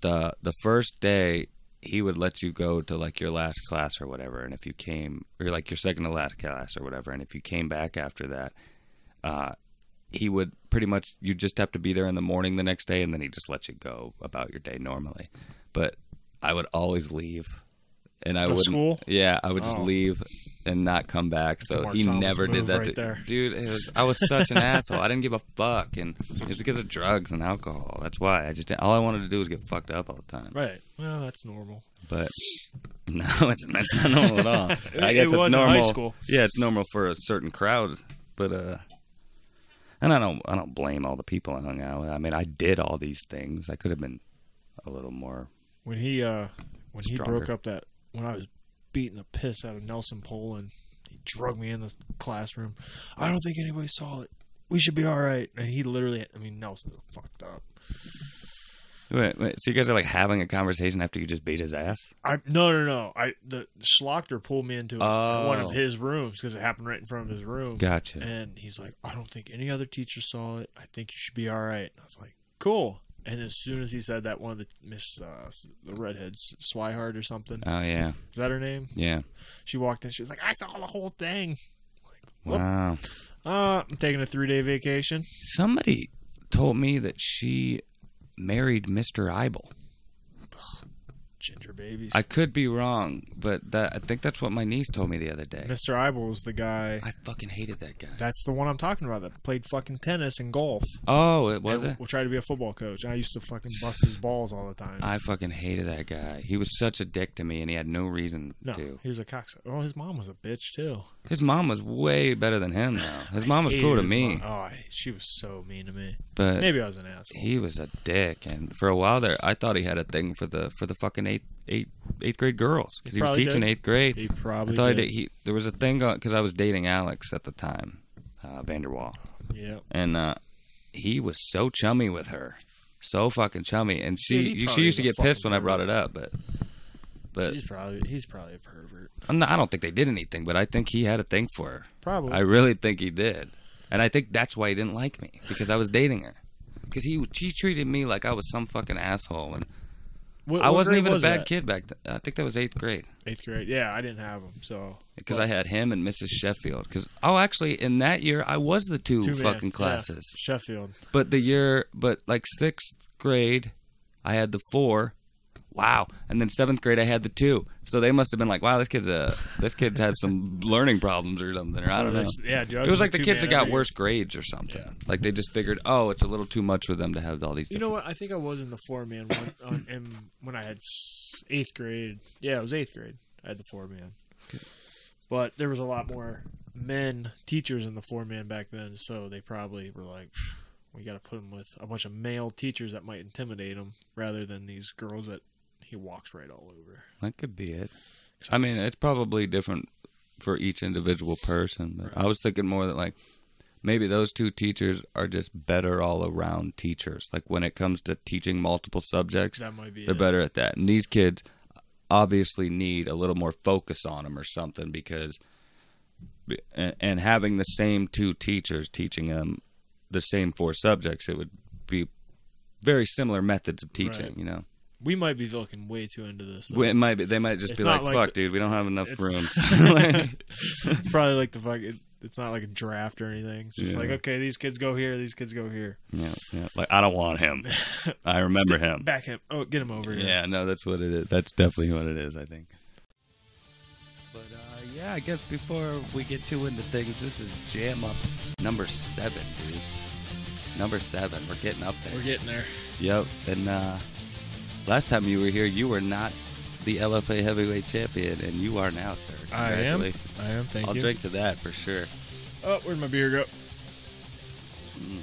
The the first day he would let you go to like your last class or whatever, and if you came or like your second to last class or whatever, and if you came back after that, uh, he would pretty much you just have to be there in the morning the next day, and then he just let you go about your day normally. But I would always leave, and I Go to would school? Yeah, I would just Oh. leave and not come back. So he Thomas never did that, right to- there. dude. It was, I was such an asshole. I didn't give a fuck, and it was because of drugs and alcohol. That's why I just all I wanted to do was get fucked up all the time. Right. Well, that's normal. But no, it's, it's not normal at all. I It guess it's was in high normal. school. Yeah, it's normal for a certain crowd, but uh, and I don't I don't blame all the people I hung out with. I mean, I did all these things. I could have been a little more. When he uh when he broke up that when I was beating the piss out of Nelson Poland, he drug me in the classroom. I don't think anybody saw it. We should be all right. And he literally, I mean, Nelson was fucked up. Wait, wait, so you guys are like having a conversation after you just beat his ass? I no no no. I the Schlochter pulled me into one Oh. of his rooms because it happened right in front of his room. Gotcha. And he's like, I don't think any other teacher saw it. I think you should be all right. And I was like, cool. And as soon as he said that, one of the Miss uh, the redheads, Swihart or something, Oh yeah, is that her name? yeah. She walked in. She's like, I saw the whole thing. Whoop. Wow. Uh, I'm taking a three day vacation. Somebody told me that she married Mr. Eibel. Ginger babies. I could be wrong, but that I think that's what my niece told me the other day. Mr. Eibel is the guy. I fucking hated that guy. That's the one I'm talking about that played fucking tennis and golf. Oh, it was and it? Will try to be a football coach. And I used to fucking bust his balls all the time. I fucking hated that guy. He was such a dick to me, and he had no reason no, to. he was a cocksucker. Oh, his mom was a bitch too. His mom was way better than him, though. His mom was cool to me, mom. Oh, she was so mean to me. but Maybe I was an asshole. he was a dick. And for a while there, I thought he had a thing for the for the fucking eighth eighth eighth grade girls because He he, was teaching did. eighth grade. He I probably thought he, did. he there was a thing because I was dating Alex at the time, uh, Vanderwall, Yeah. and uh, he was so chummy with her, so fucking chummy. And she Dude, she used to get pissed when I brought it up, but but She's probably he's probably a pervert. I'm not- I don't think they did anything. But I think he had a thing for her. Probably. I really think he did, and I think that's why he didn't like me because I was dating her. Because he he treated me like I was some fucking asshole, and What- I what wasn't even was a bad that? kid back then. I think that was eighth grade Eighth grade. Yeah, I didn't have him. So because I had him and Mrs. Sheffield. Because oh, actually, in that year I was the two, Two man, fucking yeah. classes. Sheffield. But the year, but like sixth grade, I had the four. Wow, and then seventh grade I had the two. So they must have been like, "Wow, this kid's a this kid has some learning problems or something." Or I don't know. Yeah, dude. I It was in like the kids that got every worse grades or something. Yeah. Like they just figured, oh, it's a little too much for them to have all these. You know what? I think I was in the four man one on, in, when I had eighth grade. Yeah, it was eighth grade. I had the four man. But there was a lot more men teachers in the four man back then, so they probably were like, "We got to put him with a bunch of male teachers that might intimidate him, rather than these girls that he walks right all over." That could be it. I mean, it's probably different for each individual person, but I was thinking more that like maybe those two teachers are just better all around teachers. Like when it comes to teaching multiple subjects, That might be. they're it. better at that. And these kids obviously need a little more focus on them or something because and, and having the same two teachers teaching them the same four subjects, it would be very similar methods of teaching, Right. you know. We might be looking way too into this. though. It might be. They might just It's be like, like "Fuck, the- dude, we don't have enough It's- room." it's probably like the fuck. It, it's not like a draft or anything. It's just Yeah. like okay, these kids go here, these kids go here. yeah, yeah. Like I don't want him. I remember him. Back him. Oh, get him over here. Yeah, no, that's what it is. That's definitely what it is. I think. But uh, yeah, I guess before we get too into things, this is JAMUP number seven, dude. Number seven. We're getting up there. We're getting there. Yep. And uh, last time you were here, you were not the LFA heavyweight champion, and you are now, sir. I am. I am. Thank you. I'll drink to that for sure. Oh, where'd my beer go? Mm.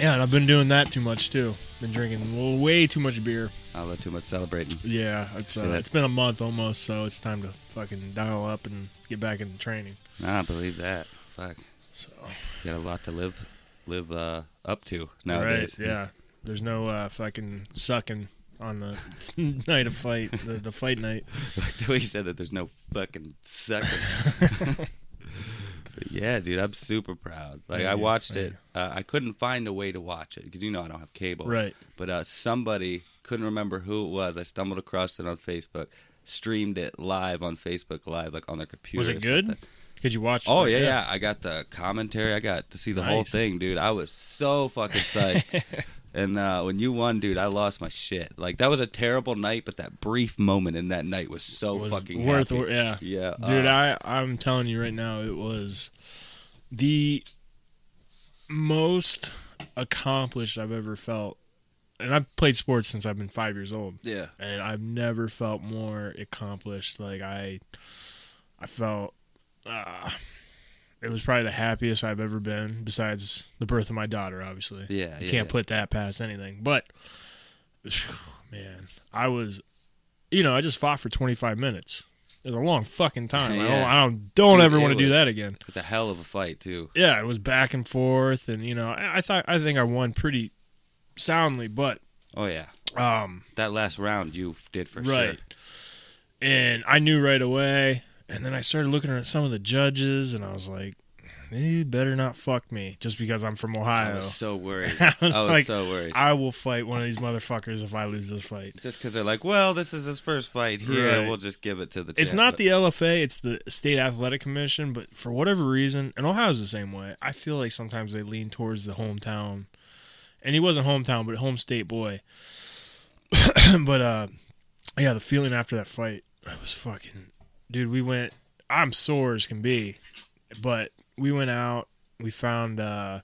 Yeah, and I've been doing that too much too. Been drinking way too much beer. I'll let too much celebrating. Yeah, it's uh, it's been a month almost, so it's time to fucking dial up and get back into training. Nah, I believe that. Fuck, So you got a lot to live live uh, up to nowadays. right, yeah. There's no uh, fucking sucking on the night of fight, the, the fight night. like the way you said that there's no fucking sucking. but Yeah, dude, I'm super proud. Like Thank I watched thank it. Uh, I couldn't find a way to watch it because you know I don't have cable. Right. But uh, somebody couldn't remember who it was. I stumbled across it on Facebook. Streamed it live on Facebook Live, like on their computer. Was it good? something. Could you watch? Oh it? yeah, yeah. I got the commentary. I got to see the whole thing, dude. I was so fucking psyched. And uh, when you won, dude, I lost my shit. Like that was a terrible night, but that brief moment in that night was so was fucking worth. happy. it. Yeah, Yeah, dude. uh, I I'm telling you right now, it was the most accomplished I've ever felt. And I've played sports since I've been five years old. yeah. and I've never felt more accomplished. Like I, I felt, uh, it was probably the happiest I've ever been, besides the birth of my daughter. Obviously, Yeah, you yeah, can't yeah. put that past anything. But, man, I was, you know, I just fought for 25 minutes. It was a long fucking time. I don't, I don't, don't ever want to do that again. It's a hell of a fight too. Yeah, it was back and forth, and you know, I, I thought, I think I won pretty soundly, but, Oh yeah, um, that last round you did for right. sure. And I knew right away. And then I started looking at some of the judges, and I was like, "You better not fuck me," just because I'm from I Ohio. was so worried. I I was was, like, so worried. I will fight one of these motherfuckers if I lose this fight. just because they're like, well, this is his first fight here, Right. we'll just give it to the. It's champ. not the LFA; it's the State Athletic Commission. But for whatever reason, and Ohio's the same way. I feel like sometimes they lean towards the hometown, and he wasn't hometown, but home state boy. but uh, yeah, the feeling after that fight, I was fucking, dude. We went. I'm sore as can be, but we went out. We found uh,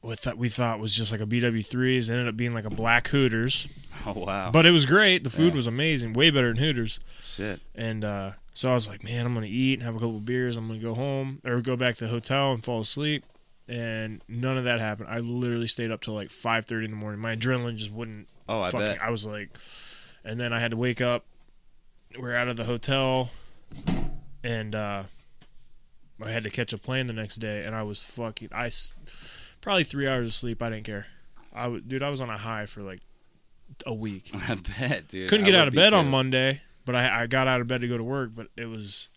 what th- we thought was just like a BW3s. It ended up being like a Black Hooters, Oh wow, but it was great. The food Yeah. was amazing, way better than Hooters. shit. And uh, so I was like, man, I'm gonna eat and have a couple beers. I'm gonna go home or go back to the hotel and fall asleep. And none of that happened. I literally stayed up till like 5:30 in the morning. My adrenaline just wouldn't. Oh, I fucking, bet. I was like, and then I had to wake up. We're out of the hotel, and uh, I had to catch a plane the next day. And I was fucking I probably three hours of sleep. I didn't care. I w- dude, I was on a high for like a week. I bet, dude. Couldn't I get out would of be bed on. Monday, but I, I got out of bed to go to work. But it was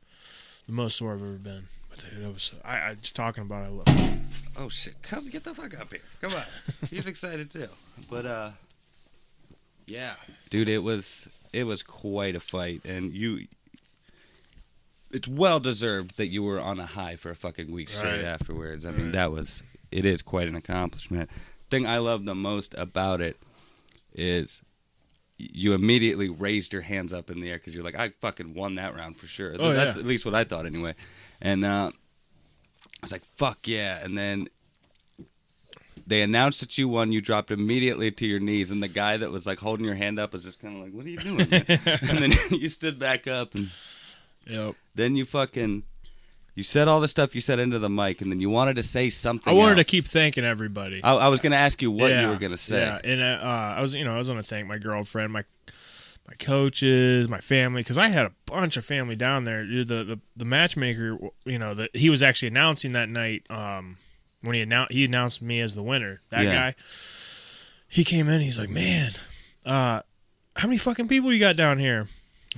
the most sore I've ever been. But dude, it was I, I just talking about it. I love. Oh shit! Come get the fuck up here. Come on. He's excited too. But uh, yeah, dude, it was it was quite a fight, and you. It's well deserved that you were on a high for a fucking week straight Right. afterwards. I mean, that was it is quite an accomplishment. Thing I love the most about it is you immediately raised your hands up in the air because you're like, I fucking won that round for sure. Oh, That's yeah. at least what I thought anyway. And uh, I was like, fuck yeah. And then they announced that you won. You dropped immediately to your knees. And the guy that was like holding your hand up was just kind of like, what are you doing? and then you stood back up. And Yep. then you fucking. You said all the stuff you said into the mic, and then you wanted to say something. I wanted else. to keep thanking everybody. I, I was going to ask you what Yeah, you were going to say. Yeah, and uh, uh, I was, you know, I was going to thank my girlfriend, my my coaches, my family, because I had a bunch of family down there. The the, the matchmaker, you know, that he was actually announcing that night um, when he announced he announced me as the winner. That Yeah. guy, he came in. He's like, man, uh, how many fucking people you got down here?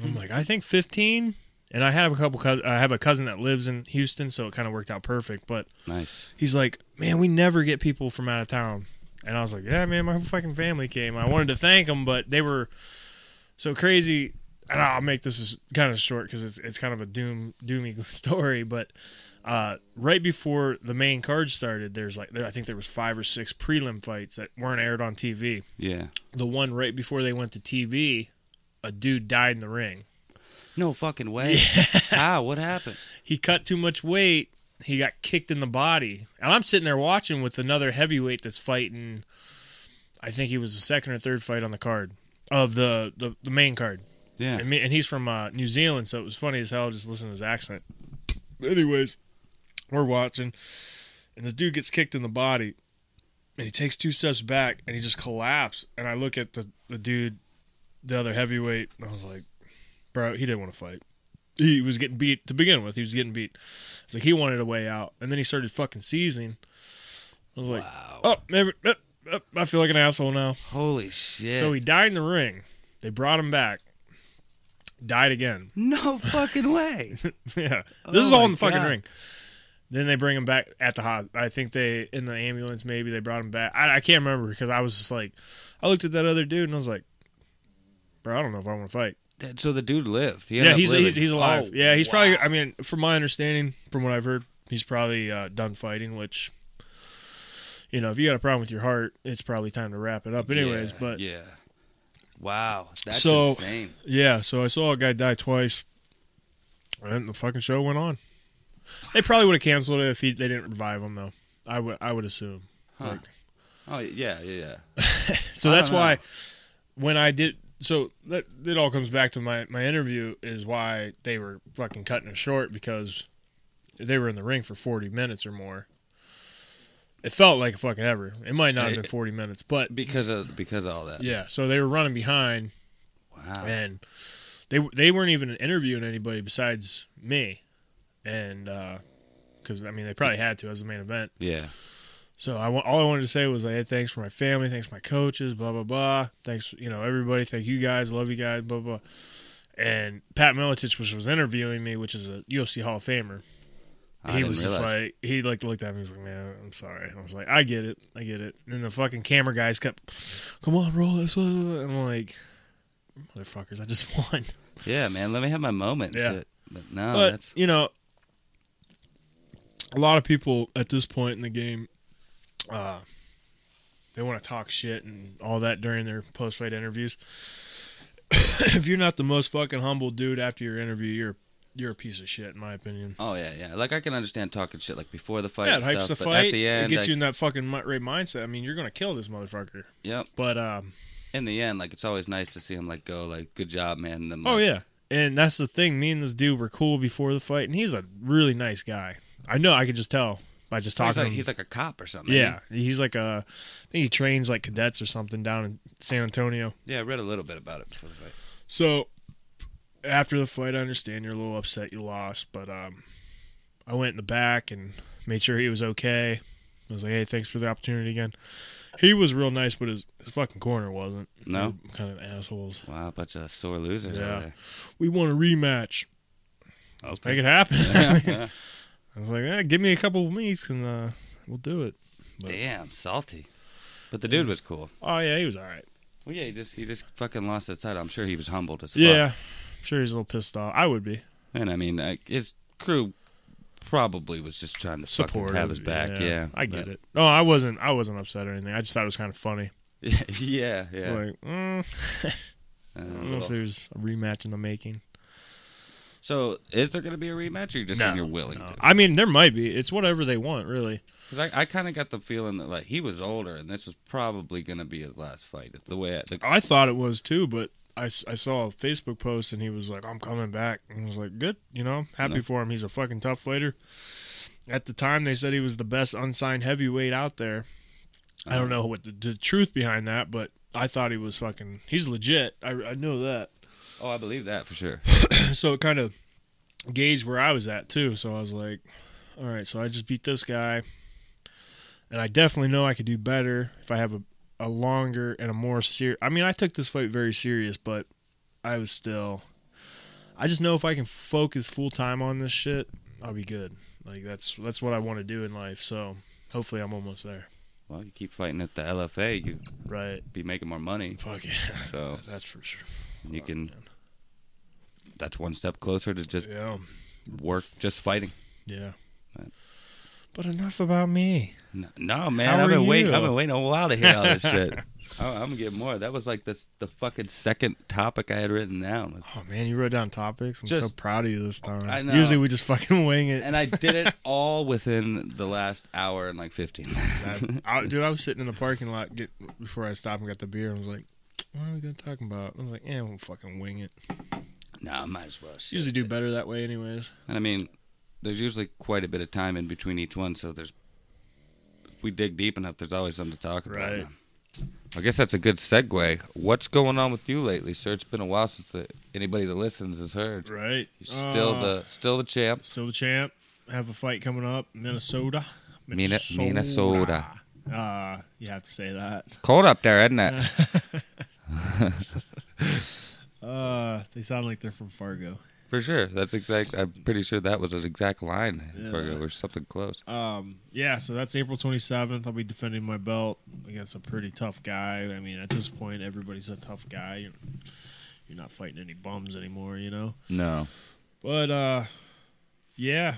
I'm like, I think 15. And I have a couple. I have a cousin that lives in Houston, so it kind of worked out perfect. But Nice. he's like, man, we never get people from out of town. And I was like, yeah, man, my fucking family came. I wanted to thank them, but they were so crazy. And I'll make this kind of short because it's, it's kind of a doom doomy story. But uh, right before the main card started, there's like there, I think there was five or six prelim fights that weren't aired on TV. Yeah. The one right before they went to TV, a dude died in the ring. No fucking way. How? What happened? he cut too much weight. He got kicked in the body, and I'm sitting there watching with another heavyweight that's fighting. I think he was the second or third fight on the card of the the, the main card, Yeah. and, me, and he's from uh, New Zealand, so it was funny as hell just listening to his accent. Anyways, we're watching, and this dude gets kicked in the body, and he takes two steps back, and he just collapsed. And I look at the the dude, the other heavyweight, and I was like, bro, he didn't want to fight he was getting beat to begin with. He was getting beat. It's like he wanted a way out, and then he started fucking seizing. I was like, Wow. oh, maybe, uh, uh, I feel like an asshole now. Holy shit. So he died in the ring. They brought him back. Died again. no fucking way. yeah, Oh this is all in the fucking God. ring. Then they bring him back at the hot. I think they in the ambulance. Maybe they brought him back. I, I can't remember because I was just like, I looked at that other dude and I was like, bro, I don't know if I want to fight. That- So the dude lived. He Yeah, he's, living. he's he's alive. Oh, yeah, he's wow. probably. I mean, from my understanding, from what I've heard, he's probably uh, done fighting. Which, you know, if you got a problem with your heart, it's probably time to wrap it up. Anyways, Yeah, but yeah. Wow, that's So- insane. Yeah, so I saw a guy die twice, and the fucking show went on. They probably would have canceled it if he, they didn't revive him, though. I would I would assume. Huh. Like, Oh yeah, yeah, yeah. so I that's why when I did, so that it all comes back to my my interview is why they were fucking cutting it short because they were in the ring for forty minutes or more. It felt like a fucking ever. It might not have been forty minutes, but Because of because of all that. yeah. So they were running behind, Wow. and they they weren't even interviewing anybody besides me, and uh, because I mean they probably had to as the main event. Yeah. So I all I wanted to say was like, hey, thanks for my family, thanks for my coaches, blah blah blah. Thanks, you know, everybody. Thank you guys, love you guys, blah blah. And Pat Miletich, which was interviewing me, which is a UFC Hall of Famer, I he was just realize. like, he like looked at me, he was like, man, I'm sorry. I was like, I get it, I get it. And the fucking camera guys kept, come on, roll this. And I'm like, motherfuckers, I just won. Yeah, man. Let me have my moment. Yeah. Shit. But no, but that's you know, a lot of people at this point in the game, uh, they want to talk shit and all that during their post-fight interviews. if you're not the most fucking humble dude after your interview, you're you're a piece of shit, in my opinion. Oh yeah, yeah. Like I can understand talking shit like before the fight. yeah, it hypes stuff, the fight. At the end, it gets like, you in that fucking right mindset. I mean, you're gonna kill this motherfucker. Yep. But um, In the end, like it's always nice to see him like go like, "Good job, man." And then, oh yeah, and that's the thing. Me and this dude were cool before the fight, and he's a really nice guy. I know. I could just tell by just talking. He's like, he's like a cop or something. Yeah, he's like a. I think he trains like cadets or something down in San Antonio. Yeah, I read a little bit about it before the fight. So after the fight, I understand you're a little upset you lost, but um, I went in the back and made sure he was okay. I was like, "Hey, thanks for the opportunity again." He was real nice, but his, his fucking corner wasn't. No? Kind of assholes. Wow, a bunch of sore losers Yeah. We want a rematch. Let's make it happen. Yeah. I was like, eh, "Give me a couple of weeks and uh, we'll do it." But- Damn, salty. But the dude was cool. Oh yeah, he was all right. Well, yeah, he just he just fucking lost his title. I'm sure he was humbled as fuck. Yeah, I'm sure he's a little pissed off. I would be. and I mean, like, his crew probably was just trying to support have his back. Yeah, I get but- it. No, I wasn't. I wasn't upset or anything. I just thought it was kind of funny. yeah, yeah. Like, mm, I don't know if there's a rematch in the making. so, is there going to be a rematch, or you just saying you're willing no. to? I mean, there might be. It's whatever they want, really. Because I, I kind of got the feeling that like he was older, and this was probably going to be his last fight. It's the way I, the, I thought it was too, but I, I saw a Facebook post and he was like, "I'm coming back," and I was like, "Good, you know, happy No. for him. He's a fucking tough fighter." At the time, they said he was the best unsigned heavyweight out there. I don't know what the, the truth behind that, but I thought he was fucking. He's legit. I, I know that. oh, I believe that for sure. so it kind of gauged where I was at too. So I was like, all right, so I just beat this guy, and I definitely know I could do better if I have a, a longer and a more serious. I mean, I took this fight very serious, but I was still. I just know if I can focus full time on this shit, I'll be good. Like that's that's what I want to do in life. So hopefully, I'm almost there. Well, you keep fighting at the LFA, you Right. be making more money. Fuck yeah. So That's for sure. you can. That's one step closer to just Yeah. work, just fighting. Yeah. But enough about me. No, no man, How I've been waiting. I've been waiting a while to hear all this shit. I, I'm gonna get more. That was like the the fucking second topic I had written down. Oh man, you wrote down topics. I'm so proud of you this time. I know. Usually we just fucking wing it. and I did it all within the last hour and like 15 minutes. I, I- dude, I was sitting in the parking lot get, before I stopped and got the beer. and was like, "What are we gonna talk about?" I was like, "Yeah, we'll fucking wing it." no, I might as well. shit. Usually do better that way, anyways. And I mean, there's usually quite a bit of time in between each one, so there's if we dig deep enough, there's always something to talk about. Right. I guess that's a good segue. What's going on with you lately, sir? It's been a while since the, anybody that listens has heard. Right. You're still Uh, the still the champ. still the champ. Have a fight coming up, Minnesota. Mina- Minnesota. Uh, you have to say that. Cold up there, isn't it? Uh, they sound like they're from Fargo. For sure. That's exact. I'm pretty sure that was an exact line Yeah. or something close. Um, yeah, so that's April 27th. I'll be defending my belt against a pretty tough guy. I mean, at this point, everybody's a tough guy. You're, you're not fighting any bums anymore, you know. No, But uh, yeah,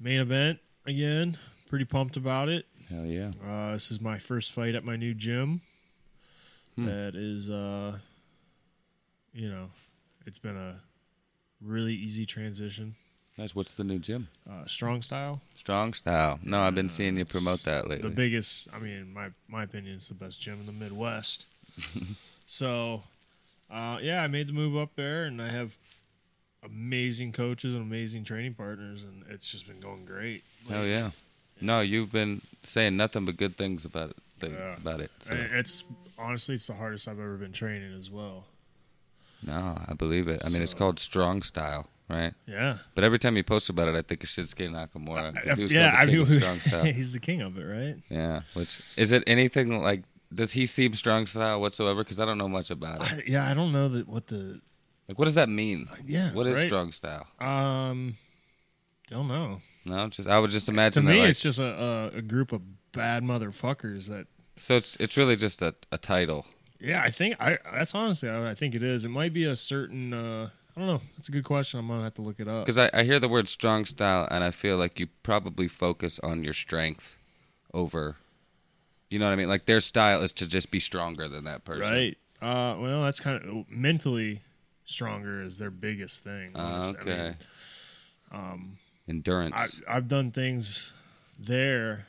main event again. Pretty pumped about it. hell yeah. Uh, this is my first fight at my new gym. Hmm. That is, uh, you know, it's been a really easy transition. Nice. What's the new gym? Uh, strong style. Strong style. No, I've been seeing you promote that lately. The biggest, I mean, my my opinion, it's the best gym in the Midwest. so, uh, yeah, I made the move up there, and I have amazing coaches and amazing training partners, and it's just been going great. Hell yeah. No, you've been saying nothing but good things about it. Thing, Yeah. About it. So. It's honestly, it's the hardest I've ever been training as well. No, I believe it. I mean, it's called Strong Style, right? Yeah, But every time you post about it, I think of Shinsuke Nakamura. 'cause he was yeah. I called the king mean, of Strong Style. he's the king of it, right? Yeah. Which is it anything like? Does he seem strong style whatsoever? Because I don't know much about it. I, yeah, I don't know that what the Like, what does that mean? yeah. What is right? strong style? Um, don't know. No, just I would just To imagine me. Like, it's just a, a a group of bad motherfuckers that so it's it's really just a, a title. Yeah, I think I. That's honestly, I, I think it is. It might be a certain. Uh, I don't know. That's a good question. I'm gonna have to look it up. Because I, I hear the word strong style, and I feel like you probably focus on your strength over. You know what I mean? Like their style is to just be stronger than that person. Right. Uh. Well, that's kind of mentally stronger is their biggest thing. Uh, honestly. I okay. mean, um, Endurance. I, I've done things there,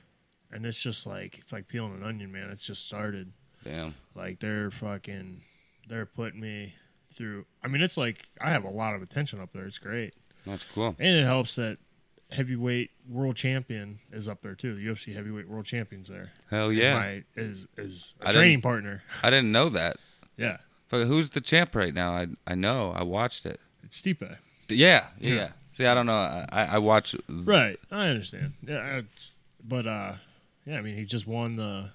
and it's just like it's like peeling an onion, man. It's just started. Damn. Like they're fucking, they're putting me through. I mean, it's like I have a lot of attention up there. It's great. That's cool. And it helps that heavyweight world champion is up there too. The UFC heavyweight world champion's there. Hell yeah. my is is I a didn't- training partner. I didn't know that. Yeah, But who's the champ right now? I I know. I watched it. it's Stipe. Yeah, yeah. Yeah. See, I don't know. I I watch. Right, I understand. Yeah, but uh, yeah, I mean, he just won the.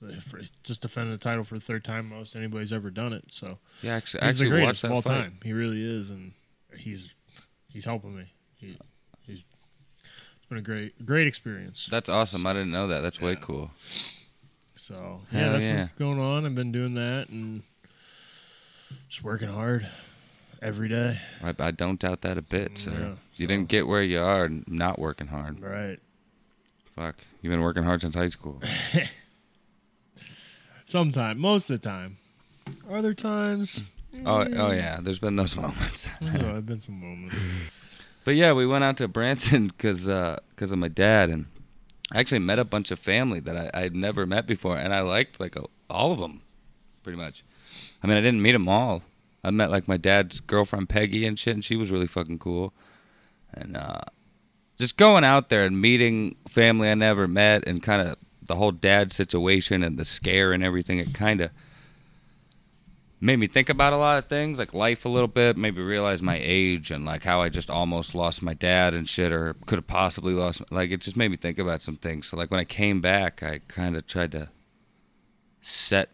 The- For, just defended the title for the third time most anybody's ever done it. So Yeah, actually, he's the actually watched greatest of all fight. time. He really is, and he's he's helping me. He, he's it's been a great great experience. That's awesome. I didn't know that. That's way cool. So Hell yeah, that's yeah. been going on. I've been doing that and just working hard every day. I, I don't doubt that a bit. Sir. Yeah, you so- didn't get where you are not working hard. Right. Fuck, you've been working hard since high school. Sometime, most of the time. Other times, oh, oh yeah. There's been those moments. there's uh, been some moments. But yeah, we went out to Branson because of my dad, and I actually met a bunch of family that I I'd never met before, and I liked like a, all of them, pretty much. I mean, I didn't meet them all. I met like my dad's girlfriend Peggy and shit, and she was really fucking cool. And uh, just going out there and meeting family I never met, and kind of the whole dad situation and the scare and everything, it kind of made me think about a lot of things, like life a little bit, maybe realize my age and like how I just almost lost my dad and shit, or could have possibly lost. Like it just made me think about some things. So like when I came back, I kind of tried to set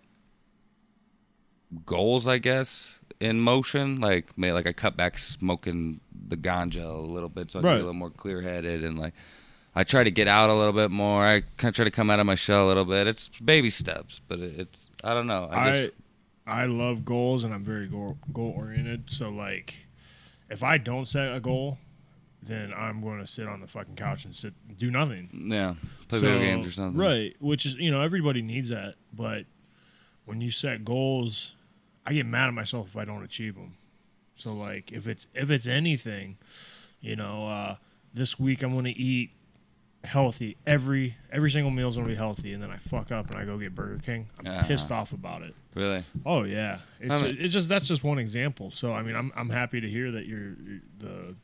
goals, I guess, in motion. Like may like I cut back smoking the ganja a little bit, so I could be a little more clear headed and like. I try to get out a little bit more. I kind of try to come out of my shell a little bit. It's baby steps, but it's I don't know. I just I I love goals and I'm very goal goal oriented. So like, if I don't set a goal, then I'm going to sit on the fucking couch and sit do nothing. Yeah, play So, video games or something. Right, which is you know everybody needs that, but when you set goals, I get mad at myself if I don't achieve them. So like if it's if it's anything, you know, uh, this week I'm going to eat healthy every every single meal is going to be healthy, and then I fuck up and I go get Burger King. I'm Uh-huh. pissed off about it. Really? Oh yeah, it's I mean- it's just that's just one example. So I mean, I'm I'm happy to hear that you're, you're the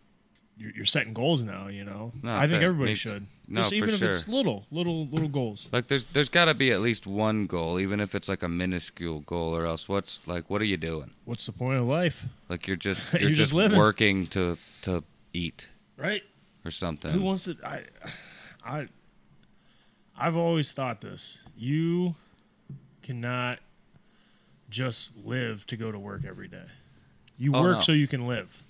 you're, you're setting goals now. You know, No, I think everybody should. no, Just even sure. if it's little, little, little goals. Like there's there's got to be at least one goal, even if it's like a minuscule goal, or else what's like what are you doing? What's the point of life, Like you're just You're you're, just just, working to to eat right? or something. Who wants to? I, I, I've always thought this. You cannot just live to go to work every day. You Oh, work no. so you can live.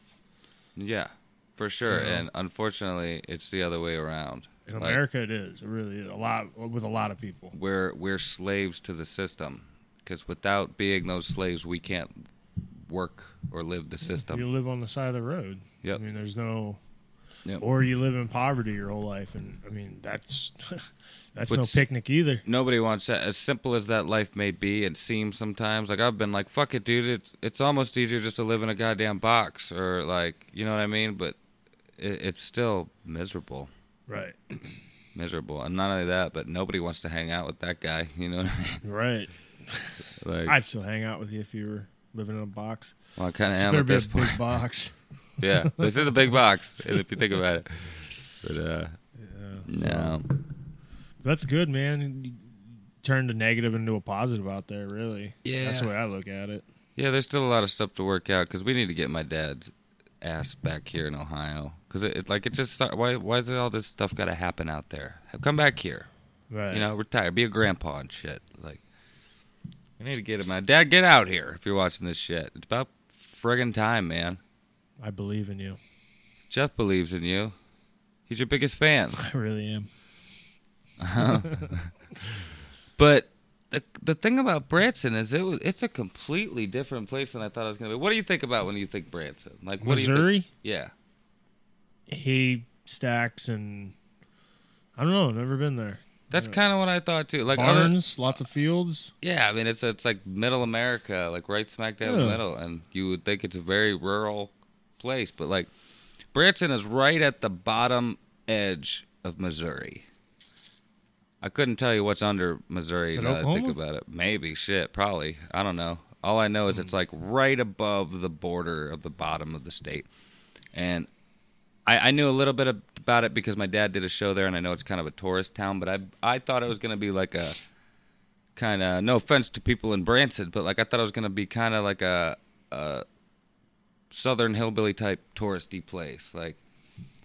Yeah, for sure. You know? And unfortunately, it's the other way around. In Like, America, it is. It really is a lot with a lot of people. we're we're slaves to the system because without being those slaves, we can't work or live the system. You live on the side of the road. Yep. I mean, there's no. Yep. Or you live in poverty your whole life, and I mean that's that's no Which- picnic either. Nobody wants that. As simple as that life may be, it seems sometimes. Like I've been like, "Fuck it, dude." It's it's almost easier just to live in a goddamn box, or like, you know what I mean? But it, it's still miserable, Right. miserable. And not only that, but nobody wants to hang out with that guy. You know what I mean? Right. Like, I'd still hang out with you if you were living in a box. well, I kind of am at this point. big box. yeah, this is a big box if you think about it. But uh, yeah, no, That's good, man. You turned a negative into a positive out there. Really. Yeah. That's the way I look at it. yeah, there's still a lot of stuff to work out because we need to get my dad's ass back here in Ohio. Because it, it like it just start- why why does all this stuff got to happen out there? Come back here, Right. you know, retire, be a grandpa and shit. Like we need to get him. My dad, get out here if you're watching this shit. It's about friggin' time, man. I believe in you. Jeff believes in you. He's your biggest fan. I really am. But the the thing about Branson is it was, it's a completely different place than I thought it was going to be. What do you think about when you think Branson? Like what Do you Missouri? Yeah. hay stacks, and I don't know. Never been there. That's kind of what I thought too. Like other, Barns, lots of fields. yeah, I mean it's it's like middle America, like right smack dab in the middle, and you would think it's a very rural place, but like Branson is right at the bottom edge of Missouri. I couldn't tell you what's under Missouri Is now that I think about it. Maybe shit, probably. I don't know. All I know is Hmm. it's like right above the border of the bottom of the state, and I, I knew a little bit about it because my dad did a show there, and I know it's kind of a tourist town. But I I thought it was going to be like a kind of no offense to people in Branson, but like I thought it was going to be kind of like a, a southern hillbilly type touristy place. Like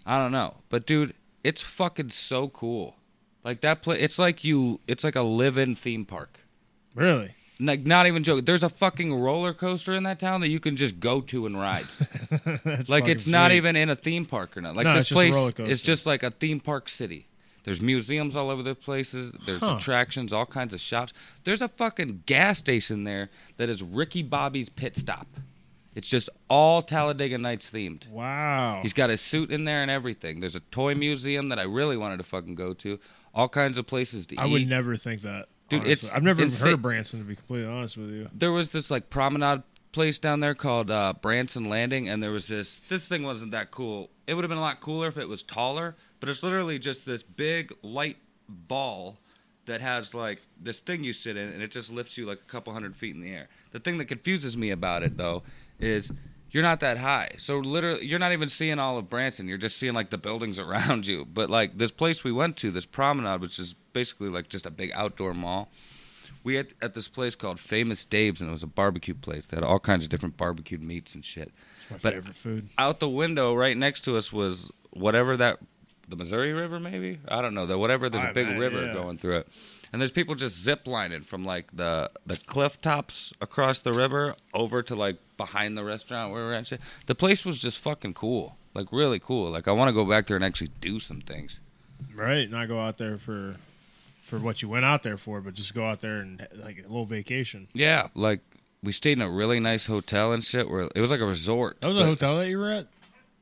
I don't know, but dude, it's fucking so cool. Like that place, it's like you, it's like a live-in theme park. Really? Like not even joking. There's a fucking roller coaster in that town that you can just go to and ride. Like it's not even in a theme park or not. Like No, this it's just place roller is just like a theme park city. There's museums all over the places. There's Huh. attractions, all kinds of shops. There's a fucking gas station there that is Ricky Bobby's pit stop. It's just all Talladega Nights themed. Wow. He's got his suit in there and everything. There's a toy museum that I really wanted to fucking go to. All kinds of places to eat. I eat. would never think that. Dude, honestly. it's I've never even heard of Branson to be completely honest with you. there was this like promenade place down there called uh, Branson Landing, and there was this. This thing wasn't that cool. It would have been a lot cooler if it was taller, but it's literally just this big light ball that has like this thing you sit in, and it just lifts you like a couple hundred feet in the air. The thing that confuses me about it though is you're not that high, so literally you're not even seeing all of Branson. You're just seeing like the buildings around you. But like this place we went to, this promenade, which is basically like just a big outdoor mall we had at this place called Famous Dave's, and it was a barbecue place. They had all kinds of different barbecued meats and shit. It's my But- favorite food. Out the window, right next to us, was whatever that the Missouri River, maybe I don't know. The whatever there's a I big bet, river yeah. going through it, and there's people just zip lining from like the the cliff tops across the river over to like behind the restaurant where we we're at. shit. The place was just fucking cool, like really cool. Like I want to go back there and actually do some things. Right, not go out there for for what you went out there for, but just go out there and like a little vacation. Yeah, like we stayed in a really nice hotel and shit. Where it was like a resort. That was a hotel that you were at,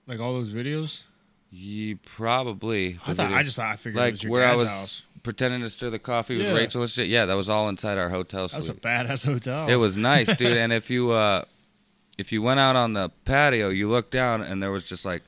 like all those videos. You probably. I thought video- I just thought I figured it like was your where I was house. pretending to stir the coffee with Yeah. Rachel and shit. Yeah, that was all inside our hotel That was a badass hotel. It was nice, dude. and if you uh, if you went out on the patio, you looked down and there was just like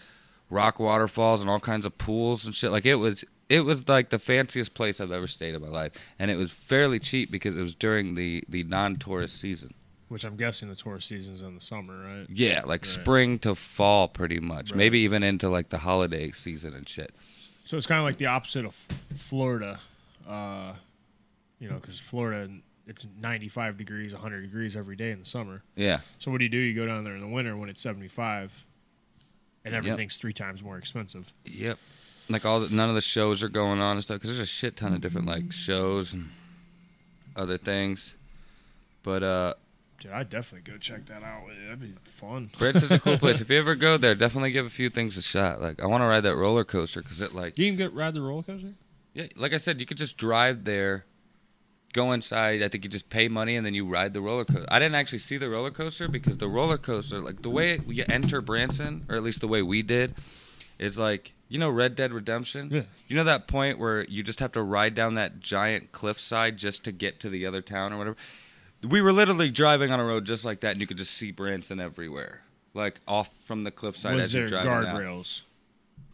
rock waterfalls and all kinds of pools and shit. Like it was it was like the fanciest place I've ever stayed in my life, and it was fairly cheap because it was during the the non tourist season. which I'm guessing the tourist season's in the summer, right? Yeah, like Right. spring to fall, pretty much. Right. Maybe even into like the holiday season and shit. So it's kind of like the opposite of Florida, uh, you know, because Florida it's 95 degrees, 100 degrees every day in the summer. Yeah. So what do you do? You go down there in the winter when it's 75, and everything's three times more expensive. Yep. Like all the, none of the shows are going on and stuff because there's a shit ton of different like shows and other things. But uh, Dude, I'd definitely go check that out. That'd be fun. Brits is a cool place. If you ever go there, definitely give a few things a shot. Like I want to ride that roller coaster because it like You can get ride the roller coaster. yeah, like I said, you could just drive there, go inside. I think you just pay money and then you ride the roller coaster. I didn't actually see the roller coaster because the roller coaster, like the way you enter Branson, or at least the way we did, is like you know Red Dead Redemption. Yeah. You know that point where you just have to ride down that giant cliffside just to get to the other town or whatever. We were literally driving on a road just like that, and you could just see Branson everywhere, like off from the cliffside Was as you're driving guardrails?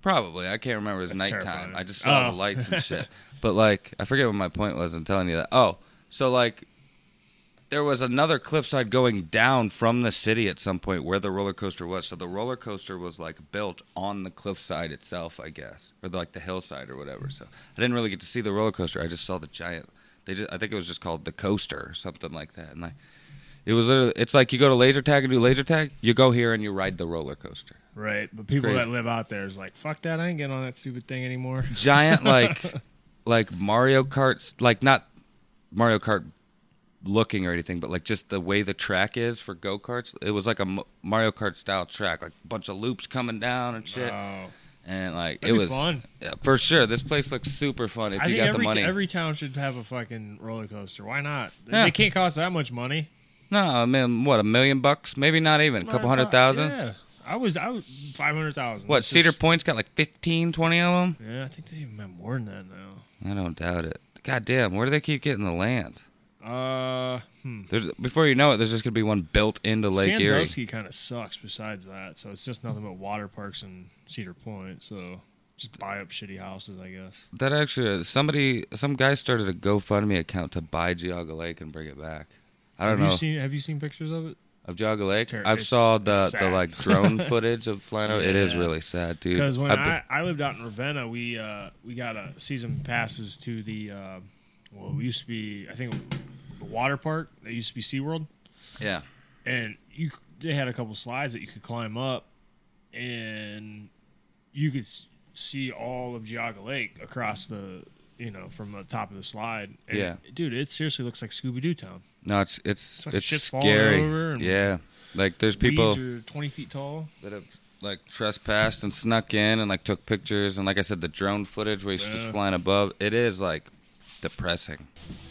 Probably. I can't remember. It was That's nighttime. terrifying. I just saw Oh. the lights and shit. But like, I forget what my point was. I'm telling you that. Oh, so like, there was another cliffside going down from the city at some point where the roller coaster was. So the roller coaster was like built on the cliffside itself, I guess, or like the hillside or whatever. So I didn't really get to see the roller coaster. I just saw the giant. They just, I think it was just called the coaster or something like that. And I, it was. literally- It's like you go to laser tag and do laser tag. You go here and you ride the roller coaster. Right, but people Crazy. that live out there is like, fuck that. I ain't getting on that stupid thing anymore. giant like like Mario Karts like not Mario Kart looking or anything but like just the way the track is for go-karts it was like a Mario Kart style track like a bunch of loops coming down and shit Oh, and like that'd it was fun. yeah, for sure this place looks super fun if I you got every the money every town should have a fucking roller coaster. Why not? Yeah. They can't cost that much money. no I mean what a million bucks maybe not even a couple hundred thousand Yeah, I was I was five hundred thousand. what Cedar Point's got like 15 20 of them Yeah, I think they even have more than that now. I don't doubt it god damn where do they keep getting the land Uh, hmm. there's before you know it there's just gonna be one built into Lake Erie Sandusky kind of sucks. Besides that, so it's just nothing but water parks and Cedar Point. So just buy up shitty houses, I guess. That actually, somebody, some guy started a GoFundMe account to buy Geauga Lake and bring it back. I don't have know You seen, have you seen pictures of it? Of Geauga Lake. ter- I've saw the the like drone footage of flying over. It is really sad, dude. Because when I, I lived out in Ravenna, we uh, we got a season passes to the uh, well, it used to be I think the water park that used to be SeaWorld, yeah, and you they had a couple slides that you could climb up, and you could see all of Geauga Lake across the you know from the top of the slide. And Yeah. dude, it seriously looks like Scooby Doo Town. no, it's it's like it's shit's scary. over and yeah, like there's people are twenty feet tall. that have like trespassed and snuck in and like took pictures and like I said, the drone footage where he's Yeah. just flying above. It is like depressing.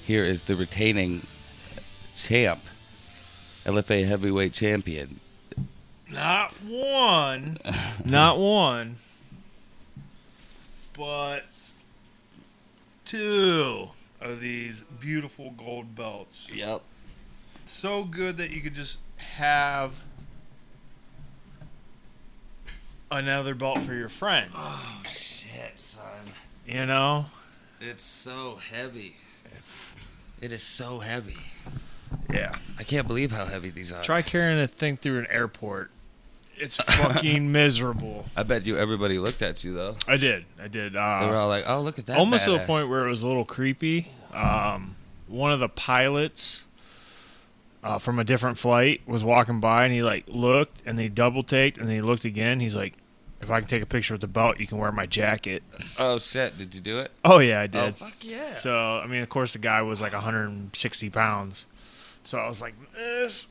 Here is the retaining champ, LFA heavyweight champion. Not one. not one. But two of these beautiful gold belts. Yep. So good that you could just have another belt for your friend. Oh shit, son. You know? It's so heavy. It is so heavy. Yeah. I can't believe how heavy these are. Try carrying a thing through an airport. It's fucking miserable. I bet you everybody looked at you though. I did. I did. They Uh, were all like, "Oh, look at that!" almost to the point where it was a little creepy. Um, one of the pilots uh, from a different flight was walking by, and he like looked, and they double taked, and then he looked again. He's like, "If I can take a picture with the belt, you can wear my jacket." Oh shit! Did you do it? Oh yeah, I Oh did. fuck yeah! So I mean, of course, the guy was like 160 pounds. So I was like this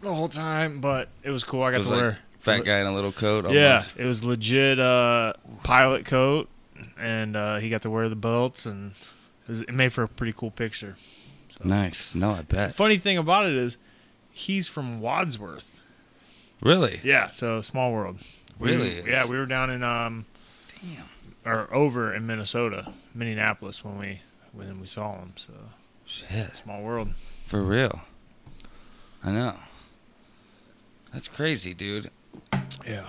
the whole time, but it was cool. I got was to like wear. Fat guy in a little coat. Almost. Yeah, it was legit uh, pilot coat, and uh, he got to wear the belts, and it, was, it made for a pretty cool picture. Nice. No, I bet. Funny thing about it is, he's from Wadsworth. Really? Yeah, so small world. We- Really? yeah, we were down in um, Damn. or over in Minnesota, Minneapolis when we when we saw him. So Shit. small world. For real. I know. That's crazy, dude. Yeah.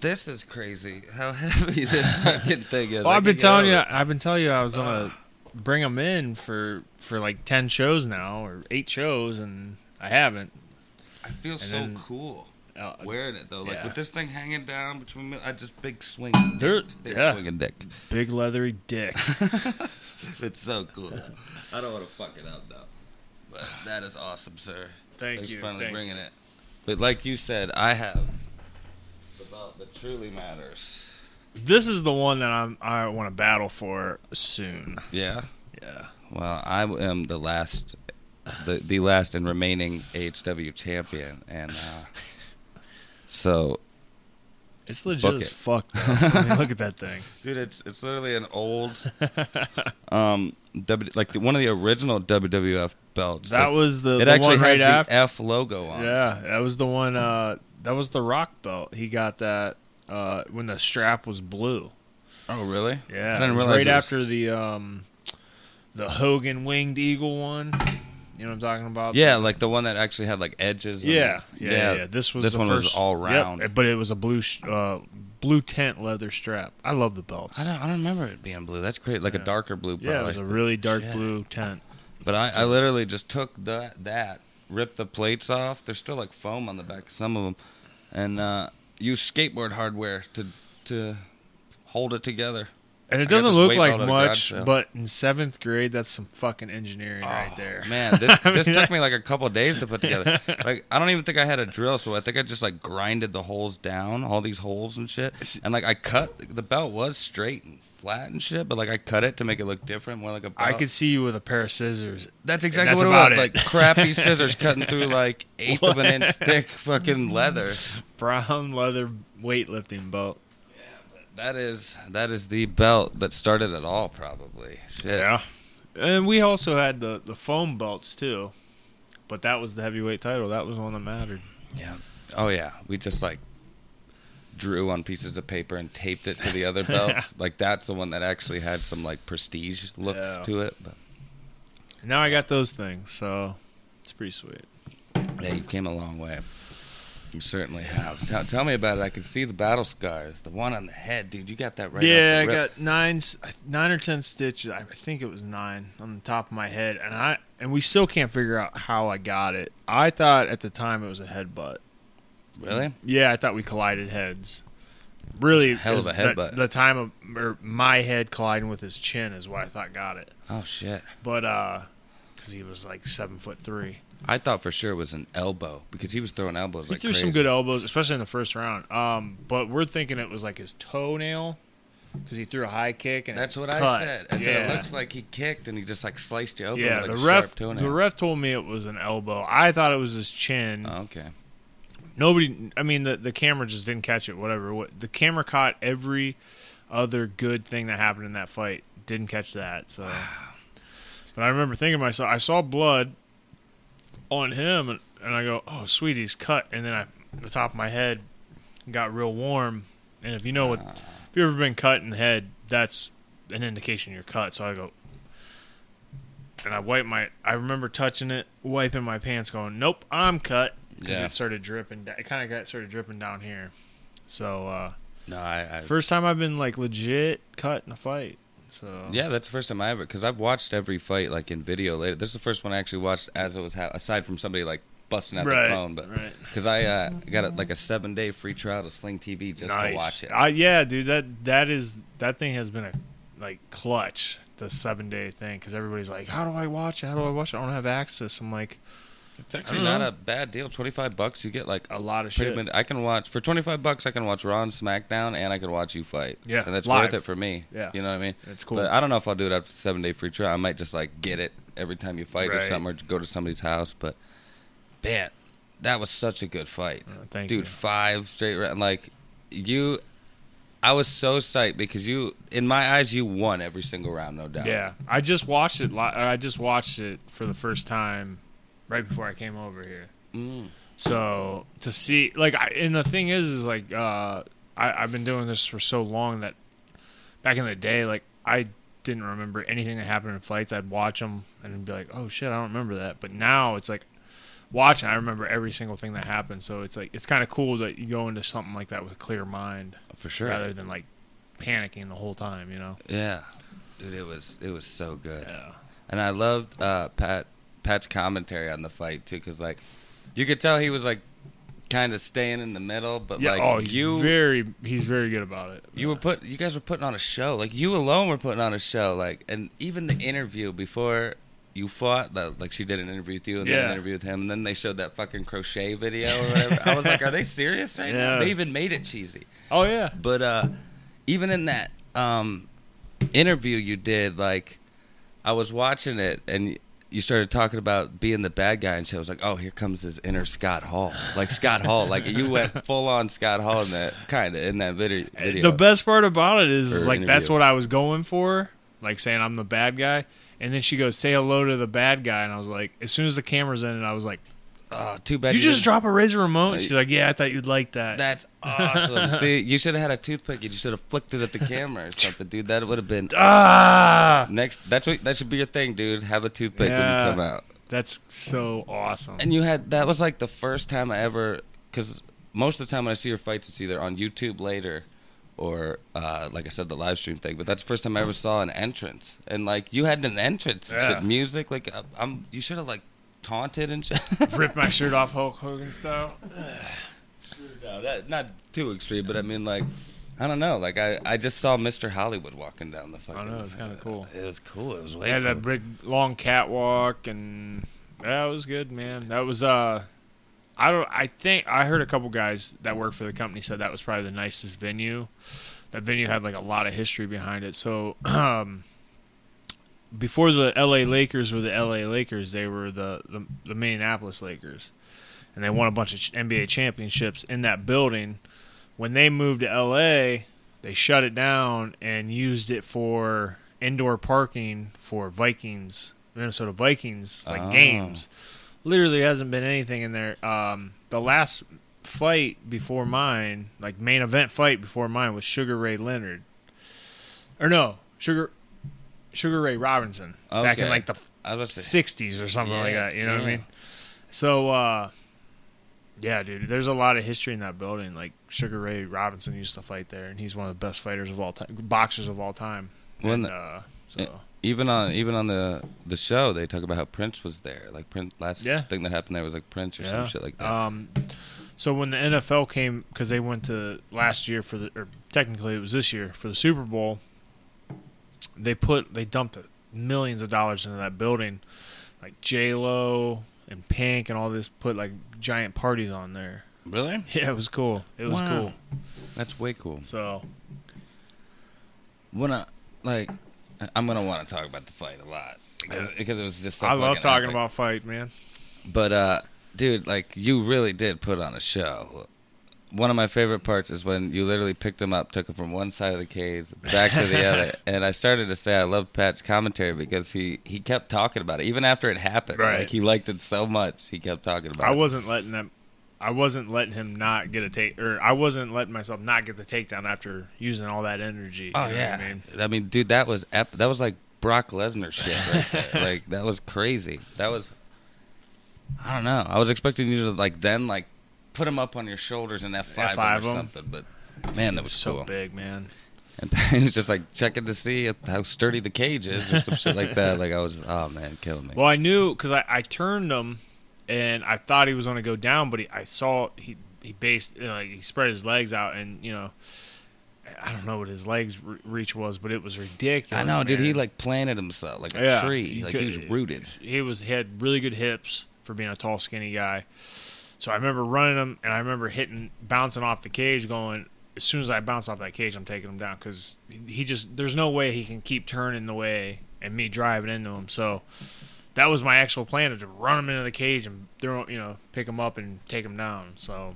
This is crazy. How heavy this fucking thing is. Well, I I've been telling you. I've been telling you, I was gonna bring them in for for like ten shows now or eight shows, and I haven't. I feel so then- cool Uh, wearing it though. Like Yeah. with this thing hanging down between me, I just big swing. There- big yeah. swinging dick. big leathery dick. It's so cool. I don't want to fuck it up though. But that is awesome, sir. Thank Thanks you. for finally thank bringing it. But like you said, I have the belt that truly matters. This is the one that I'm I want to battle for soon. Yeah. Yeah. Well, I am the last the the last and remaining AHW champion, and uh, so It's legit Book as it. fuck. I mean, look at that thing. Dude, it's it's literally an old, um, w, like the, one of the original WWF belts. That Like, was the, it the actually one right has the. F logo on. Yeah, that was the one. Uh, that was the Rock belt. He got that uh, when the strap was blue. Oh, really? Yeah, I didn't it was realize right it was- after the um, the Hogan winged eagle one. You know what I'm talking about? Yeah, like the one that actually had like edges. and- yeah, yeah, yeah. This was this the one was first- all yep, round. but it was a blue sh- uh, blue tent leather strap. I love the belts. I don't, I don't remember it being blue. That's great, like Yeah. a darker blue. Probably. yeah, it was a really dark Shit. blue tent. But I, I literally just took that that ripped the plates off. There's still like foam on the back of some of them, and uh, used skateboard hardware to to hold it together. And it doesn't look like belt at a much, but in seventh grade, that's some fucking engineering right oh, there. Oh, Man, this this mean, took me like a couple of days to put together. Like I don't even think I had a drill, so I think I just like grinded the holes down, all these holes and shit. And like I cut the belt was straight and flat and shit, but like I cut it to make it look different, more like a belt. I could see you with a pair of scissors. That's exactly That's what it was. it. Like crappy scissors cutting through like eighth of an inch thick fucking leather. Brown leather weightlifting belt. That is that is the belt that started it all, probably. Shit. And we also had the, the foam belts too. But that was the heavyweight title. That was the one that mattered. Yeah. Oh yeah. We just like drew on pieces of paper and taped it to the other belts. like that's the one that actually had some like prestige look Yeah. to it. But now I got those things, so it's pretty sweet. yeah, you came a long way. You certainly have. Tell, tell me about it. I can see the battle scars. The one on the head, dude. You got that right. yeah, the I got nine, nine or ten stitches. I think it was nine on the top of my head, and I and we still can't figure out how I got it. I thought at the time it was a headbutt. Really? Yeah, I thought we collided heads. Really, Hell of a the- headbutt. The, time of or my head colliding with his chin is what I thought got it. Oh shit. But uh, because he was like seven foot three. I thought for sure it was an elbow because he was throwing elbows He like threw crazy. some good elbows, especially in the first round. Um, but we're thinking it was like his toenail because he threw a high kick and That's what I said. I said yeah. it looks like he kicked and he just like sliced you open. yeah, like, the ref. The ref told me it was an elbow. I thought it was his chin. Oh, okay. Nobody. I mean, the the camera just didn't catch it. Whatever. What the camera caught every other good thing that happened in that fight. Didn't catch that. So. But I remember thinking to myself, I saw blood on him, and, and I go, "Oh, sweet, he's cut." And then I, the top of my head got real warm. And if you know what, if you've ever been cut in the head, that's an indication you're cut. So I go, and I wipe my. I remember touching it, wiping my pants, going, "Nope, I'm cut." Because Yeah. it started dripping. It kind of got started dripping down here. So uh, No, I. I first time I've been like legit cut in a fight. So yeah, that's the first time I ever because I've watched every fight like in video later. This is the first one I actually watched as it was ha- aside from somebody like busting out Right, their phone, but right. because I uh, got a, like a seven day free trial to Sling TV just to watch it. I, yeah, dude, that that is that thing has been a like clutch the seven day thing because everybody's like, how do I watch it? How do I watch it? I don't have access. I'm like, It's actually not a bad deal. Twenty five bucks, you get like a lot of pretty shit. much. I can watch for twenty five bucks. I can watch Raw and SmackDown, and I can watch you fight. Yeah, and that's live. worth it for me. Yeah. you know what I mean. It's cool. But I don't know if I'll do it after seven day free trial. I might just like get it every time you fight or Right. something, or go to somebody's house. But man, that was such a good fight, Uh, thank dude. you. Five straight rounds. Like you, I was so psyched because you, in my eyes, you won every single round, no doubt. Yeah, I just watched it. li- I just watched it for the first time right before I came over here. Mm. So to see, like, I, and the thing is, is like, uh, I, I've been doing this for so long that back in the day, like, I didn't remember anything that happened in flights. I'd watch them and be like, oh shit, I don't remember that. But now it's like watching, I remember every single thing that happened. So it's like it's kind of cool that you go into something like that with a clear mind for sure. rather than like panicking the whole time. You know? Yeah, dude, it was it was so good. Yeah. and I loved uh, Pat Pat's commentary on the fight too, because like you could tell he was like kind of staying in the middle, but Yeah. like oh, he's you very he's very good about it. you were put you guys were putting on a show, like you alone were putting on a show, like and even the interview before. You fought that like she did an interview with you and then an Yeah. interview with him and then they showed that fucking crochet video or whatever. I was like, are they serious right now? They even made it cheesy. Oh yeah. But uh, even in that um, interview you did, like, I was watching it, and you started talking about being the bad guy, and she was like, "Oh, here comes this inner Scott Hall, like Scott Hall, like you went full on Scott Hall in that kind of in that video." video. The best part about it is, is like that's what I was going for, like saying I'm the bad guy. And then she goes, "Say hello to the bad guy," and I was like, as soon as the camera's in, it, I was like, oh, too bad "You just didn't- drop a Razor Ramon?" She's like, "Yeah, I thought you'd like that." That's awesome. See, you should have had a toothpick. You should have flicked it at the camera or something, dude. That would have been ah, next. That's what that should be your thing, dude. Have a toothpick Yeah. when you come out. that's so awesome. And you had that was like the first time I ever because most of the time when I see your fights, it's either on YouTube later or uh, like I said, the live stream thing. But that's the first time I ever saw an entrance, and like you had an entrance, Yeah. music. Like I'm, you should have like taunted and shit. Rip my shirt off Hulk Hogan style. no, that not too extreme, but I mean like. I don't know. Like I, I just saw Mr. Hollywood walking down the fucking. I know, it's kinda cool. It was cool. It was way had cool. that big long catwalk, and that was good, man. That was uh, I don't. I think I heard a couple guys that work for the company said that was probably the nicest venue. That venue had like a lot of history behind it. So, um, before the L.A. Lakers were the L.A. Lakers, they were the the, the Minneapolis Lakers, and they won a bunch of NBA championships in that building. When they moved to L.A., they shut it down and used it for indoor parking for Vikings, Minnesota Vikings, like Oh. games. Literally hasn't been anything in there. Um, the last fight before mine, like main event fight before mine, was Sugar Ray Leonard, or no, Sugar Sugar Ray Robinson back in like the I was about to say, '60s or something like that. You know what I mean? So, uh, yeah, dude, there's a lot of history in that building. Like Sugar Ray Robinson used to fight there, and he's one of the best fighters of all time, boxers of all time. When And, uh, so even on even on the the show, they talk about how Prince was there. Like Prince, last Yeah. thing that happened there was like Prince or some shit like that. Um, so when the NFL came, because they went to last year for the, or technically it was this year for the Super Bowl, they put they dumped millions of dollars into that building, like J Lo and Pink and all this. Put like giant parties on there. really? Yeah, it was cool. It was Wow. cool. That's way cool. So When I like, I'm gonna want to talk about the fight a lot because, because it was just. So I love talking epic. about fight, man. But uh, dude, like you really did put on a show. One of my favorite parts is when you literally picked him up, took him from one side of the cage back to the other, and I started to say I love Pat's commentary because he he kept talking about it even after it happened. Right. Like he liked it so much, he kept talking about I it. I wasn't letting them. I wasn't letting him not get a take, or I wasn't letting myself not get the takedown after using all that energy. Oh you know yeah, I mean, I mean, dude, that was ep- that was like Brock Lesnar shit. Right like that was crazy. That was. I don't know. I was expecting you to like then like put him up on your shoulders and F five F5 or him. something, but man, that was so cool. big, man. And he was just like checking to see how sturdy the cage is or some shit like that. Like I was, just, oh man, killing me. Well, I knew because I, I turned him, and I thought he was going to go down, but he, I saw he he based you know, like he spread his legs out, and you know, I don't know what his legs re- reach was, but it was ridiculous. I know, dude. He like planted himself like a Yeah, tree. Like could- he was rooted. He was he had really good hips for being a tall, skinny guy. So I remember running him, and I remember hitting, bouncing off the cage, going. As soon as I bounce off that cage, I'm taking him down because he just there's no way he can keep turning the way and me driving into him. So that was my actual plan to just run him into the cage and throw, you know, pick him up and take him down. So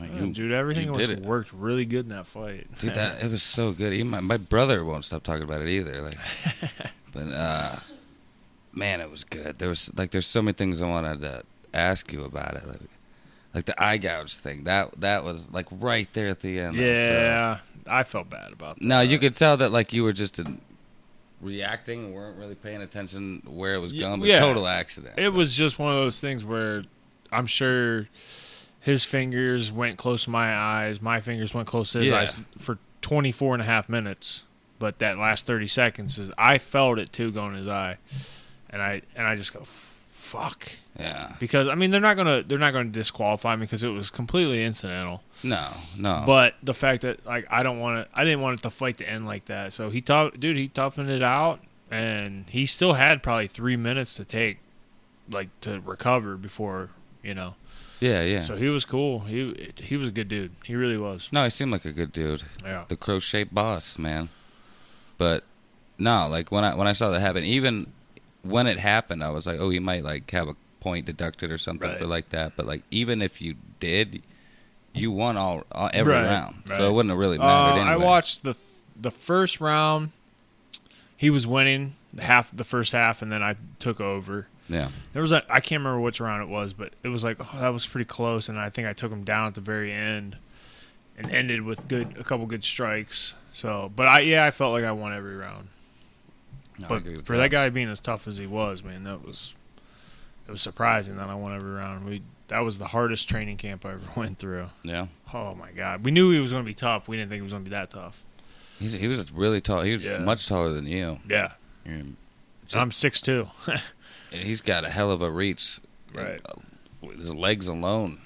you- dude, everything was it. worked really good in that fight. Dude, that it was so good. Even my, my brother won't stop talking about it either. Like, but uh, man, it was good. There was like, there's so many things I wanted to ask you about it. Like, like the eye gouge thing. That that was like right there at the end. Uh, yeah, I felt bad about that. No, you could tell that like you were just in, reacting weren't really paying attention where it was going. But yeah. total accident. It was just one of those things where I'm sure his fingers went close to my eyes, my fingers went close to his Yeah. eyes for 24 and a half minutes. But that last 30 seconds is I felt it too going in his eye. And I and I just go fuck yeah. because I mean they're not going to they're not to disqualify me because it was completely incidental. No, no. But the fact that like I don't want to I didn't want it to fight to end like that. So he tough dude, he toughened it out and he still had probably 3 minutes to take like to recover before, you know. yeah, yeah. So he was cool. He he was a good dude. He really was. no, he seemed like a good dude. Yeah. the crochet boss, man. But no, like when I when I saw that happen, even when it happened, I was like, oh, he might like have a point deducted or something for like that. But like even if you did, you won all, all every Right, round, right. so it wouldn't have really Uh, mattered anyway. I watched the the first round. He was winning half the first half, and then I took over. Yeah, There was a I can't remember which round it was, but it was like oh, that was pretty close, and I think I took him down at the very end, and ended with good a couple good strikes. So, but I yeah I felt like I won every round. No, but for that. guy being as tough as he was, man, that was it was surprising that I won every round. We that was the hardest training camp I ever went through. Yeah, Oh my god, we knew he was going to be tough. We didn't think he was going to be that tough. He's, he was really tall. He was Yeah. much taller than you. Yeah, And I'm six two. he's got a hell of a reach. Right. Uh, his legs alone,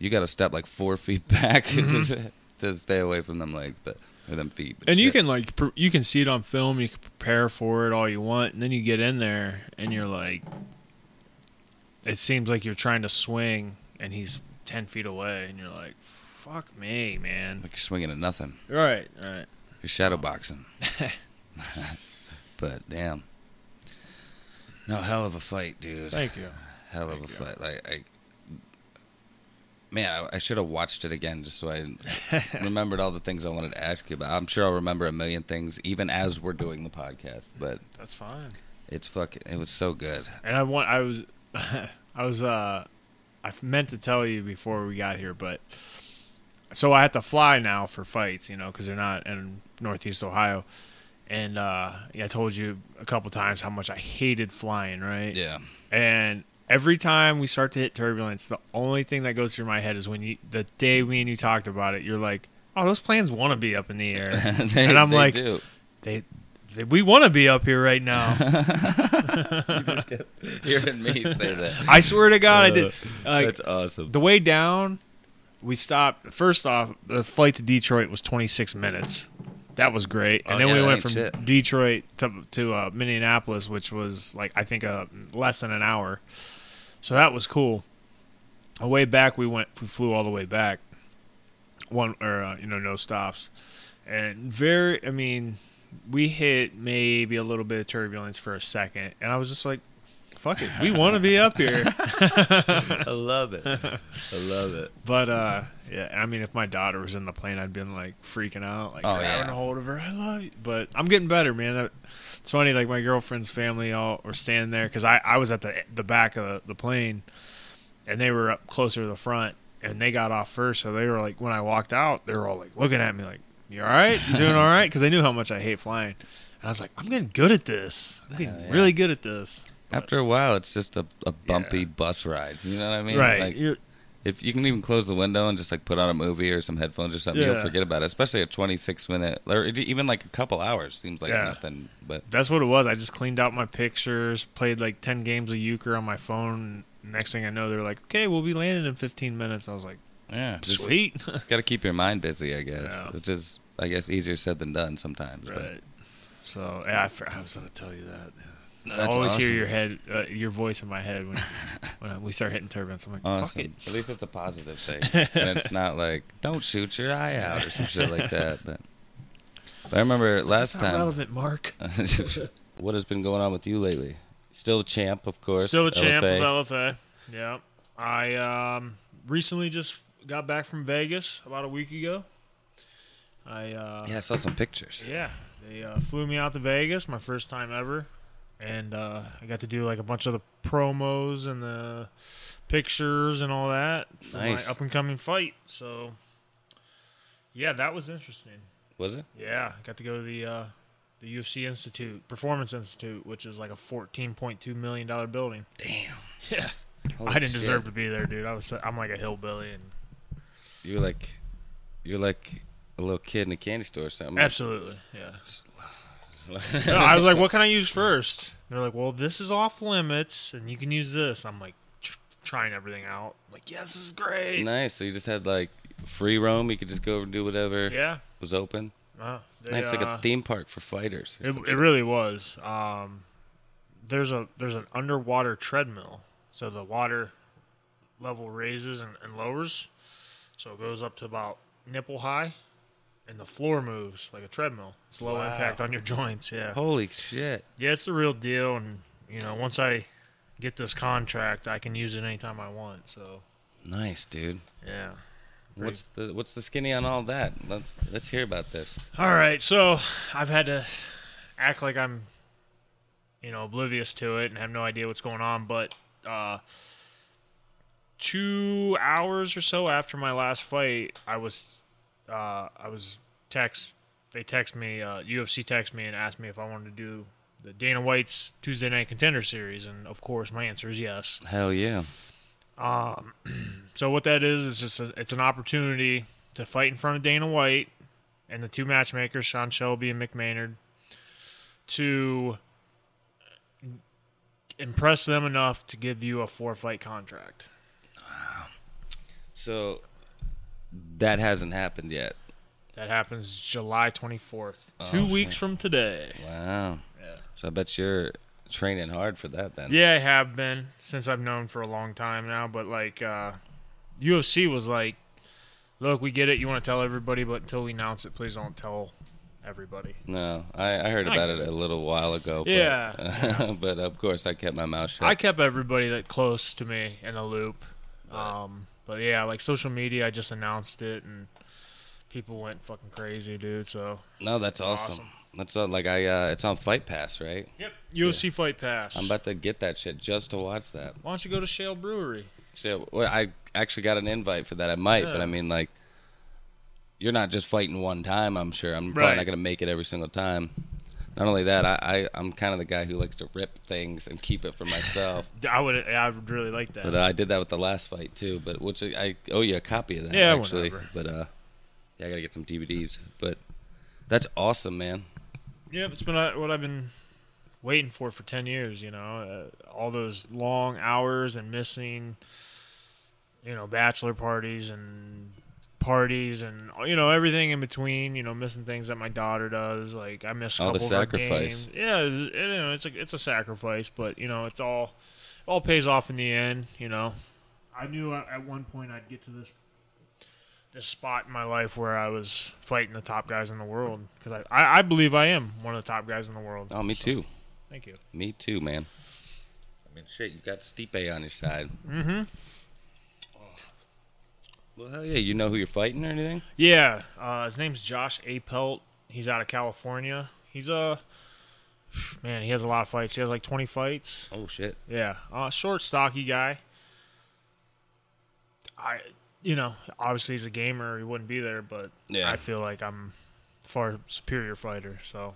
you got to step like four feet back to stay away from them legs, but or them feet. And you can like you can see it on film. You can prepare for it all you want, and then you get in there and you're like, it seems like you're trying to swing, and he's ten feet away, and you're like, fuck me, man. like you're swinging at nothing. Right, right. You're shadow boxing. but damn. No, hell of a fight, dude. Thank you. hell of a you. fight. Like I Man, I, I should have watched it again just so I remembered all the things I wanted to ask you about. I'm sure I'll remember a million things even as we're doing the podcast, but That's fine. it's fucking it was so good. And I want I was I was uh I meant to tell you before we got here, but so I have to fly now for fights, you know, because they're not in Northeast Ohio. And uh, I told you a couple times how much I hated flying, right? Yeah. And every time we start to hit turbulence, the only thing that goes through my head is when you the day me and you talked about it, you're like, "Oh, those planes want to be up in the air," They- and I'm like, do. "They, they we want to be up here right now." hearing me say that. I swear to God, I did. Like, That's awesome. the way down, we stopped. First off, the flight to Detroit was 26 minutes. That was great, and Oh, then yeah, we went from shit. Detroit to to uh, Minneapolis, which was like I think uh, less than an hour. So that was cool. A way back, we went. We flew all the way back. One or uh, you know no stops, and very. I mean, we hit maybe a little bit of turbulence for a second, and I was just like, "Fuck it, we want to be up here." I love it. I love it. But uh, yeah, I mean, if my daughter was in the plane, I'd been like freaking out, like Oh, grabbing yeah. a hold of her. I love you, but I'm getting better, man. That- It's funny, like my girlfriend's family all were standing there because I I was at the the back of the, the plane, and they were up closer to the front, and they got off first, so they were like, when I walked out, they were all like looking at me like, "You all right? You doing all right?" Because I knew how much I hate flying, and I was like, "I'm getting good at this. I'm getting yeah. really good at this." After a while, it's just a, a bumpy Yeah. bus ride. You know what I mean? right? Like, You're, if you can even close the window and just like put on a movie or some headphones or something, you'll forget about it. Especially a 26 minute or even like a couple hours seems like Yeah. nothing. But That's what it was. I just cleaned out my pictures, played like 10 games of euchre on my phone. Next thing I know, they're like, okay, we'll be landing in 15 minutes. I was like, yeah, sweet. got to keep your mind busy, I guess, Yeah. which is I guess easier said than done sometimes. but right. So, yeah, I, I was going to tell you that. That's I always hear your head, uh, your voice in my head when when we start hitting turbulence. I'm like, fuck Awesome. it. At least it's a positive thing. and it's not like don't shoot your eye out or some shit like that. But, but I remember last time. relevant, Mark. what has been going on with you lately? Still a champ, of course. Still a champ LFA. of LFA. Yeah. I um, recently just got back from Vegas about a week ago. I uh, Yeah, I saw some pictures. Yeah, they uh, flew me out to Vegas, my first time ever, and uh, I got to do like a bunch of the promos and the pictures and all that for Nice. my up and coming fight. So, yeah, that was interesting. Was it? Yeah, I got to go to the uh, the UFC Institute, Performance Institute, which is like a fourteen point two million dollar building. Damn. Yeah, Holy I didn't shit. deserve to be there, dude. I was I'm like a hillbilly, and You're like, you're like a little kid in a candy store or something. absolutely, yeah. No, I was like, "What can I use first? They're like, "Well, this is off limits, and you can use this." I'm like, tr- trying everything out. I'm like, "Yeah, this is great." nice. So you just had like free roam. You could just go over and do whatever Yeah, was open. uh, they, nice, like uh, a theme park for fighters. It, it really was. Um, there's a there's an underwater treadmill, so the water level raises and, and lowers, so it goes up to about nipple high, and the floor moves like a treadmill. It's low Wow. impact on your joints. Yeah, Holy shit! yeah, it's the real deal, and you know, once I get this contract, I can use it anytime I want. So Nice, dude. yeah. What's the what's the skinny on all that? Let's let's hear about this. All right, so I've had to act like I'm, you know, oblivious to it and have no idea what's going on. But uh, two hours or so after my last fight, I was, uh, I was text. They text me, uh, UFC text me and asked me if I wanted to do the Dana White's Tuesday Night Contender Series, and of course my answer is yes. Hell yeah. Um, so what that is is just a, it's an opportunity to fight in front of Dana White and the two matchmakers, Sean Shelby and Mick Maynard, to impress them enough to give you a four fight contract. So that hasn't happened yet. That happens July 24th, Oh, two weeks from today. Wow. Yeah. So I bet you're training hard for that then. Yeah, I have been since I've known for a long time now. But like, uh, UFC was like, "Look, we get it. You want to tell everybody, but until we announce it, please don't tell everybody." No, I, I heard I- about it a little while ago. But, Yeah. but of course I kept my mouth shut. I kept everybody that close to me in a loop. Um, but yeah, like social media, I just announced it and people went fucking crazy, dude. So no, that's awesome. awesome. That's uh, like I. Uh, it's on Fight Pass, right? yep, UFC Fight Pass. I'm about to get that shit just to watch that. Why don't you go to Shale Brewery? Shit, well, I actually got an invite for that. I might, but I mean, like, you're not just fighting one time. I'm sure. I'm probably Right. not gonna make it every single time. Not only that, I, I I'm kind of the guy who likes to rip things and keep it for myself. I would, I would really like that. but uh, I did that with the last fight too. But which I owe you a copy of that. Yeah, actually. whatever. But uh, yeah, I gotta get some DVDs. But that's awesome, man. Yep, it's been uh, what I've been waiting for for ten years. You know, uh, all those long hours and missing, you know, bachelor parties and parties and you know everything in between. You know, missing things that my daughter does. Like I miss a All the couple of her sacrifice. games. Yeah, it, you know, it's a it's a sacrifice, but you know, it's all all pays off in the end. You know, I knew at at one point I'd get to this this spot in my life where I was fighting the top guys in the world because I, I I believe I am one of the top guys in the world. Oh, me So, too. Thank you. Me too, man. I mean, shit, you got Stipe on your side. Mm-hmm. Well, hell yeah. You know who you're fighting or anything? Yeah, uh, his name's Josh Appelt. He's out of California. He's a man. He has a lot of fights. He has like twenty fights. Oh shit. Yeah, uh, short, stocky guy. I, you know, obviously he's a gamer. He wouldn't be there, but Yeah. I feel like I'm far superior fighter. So,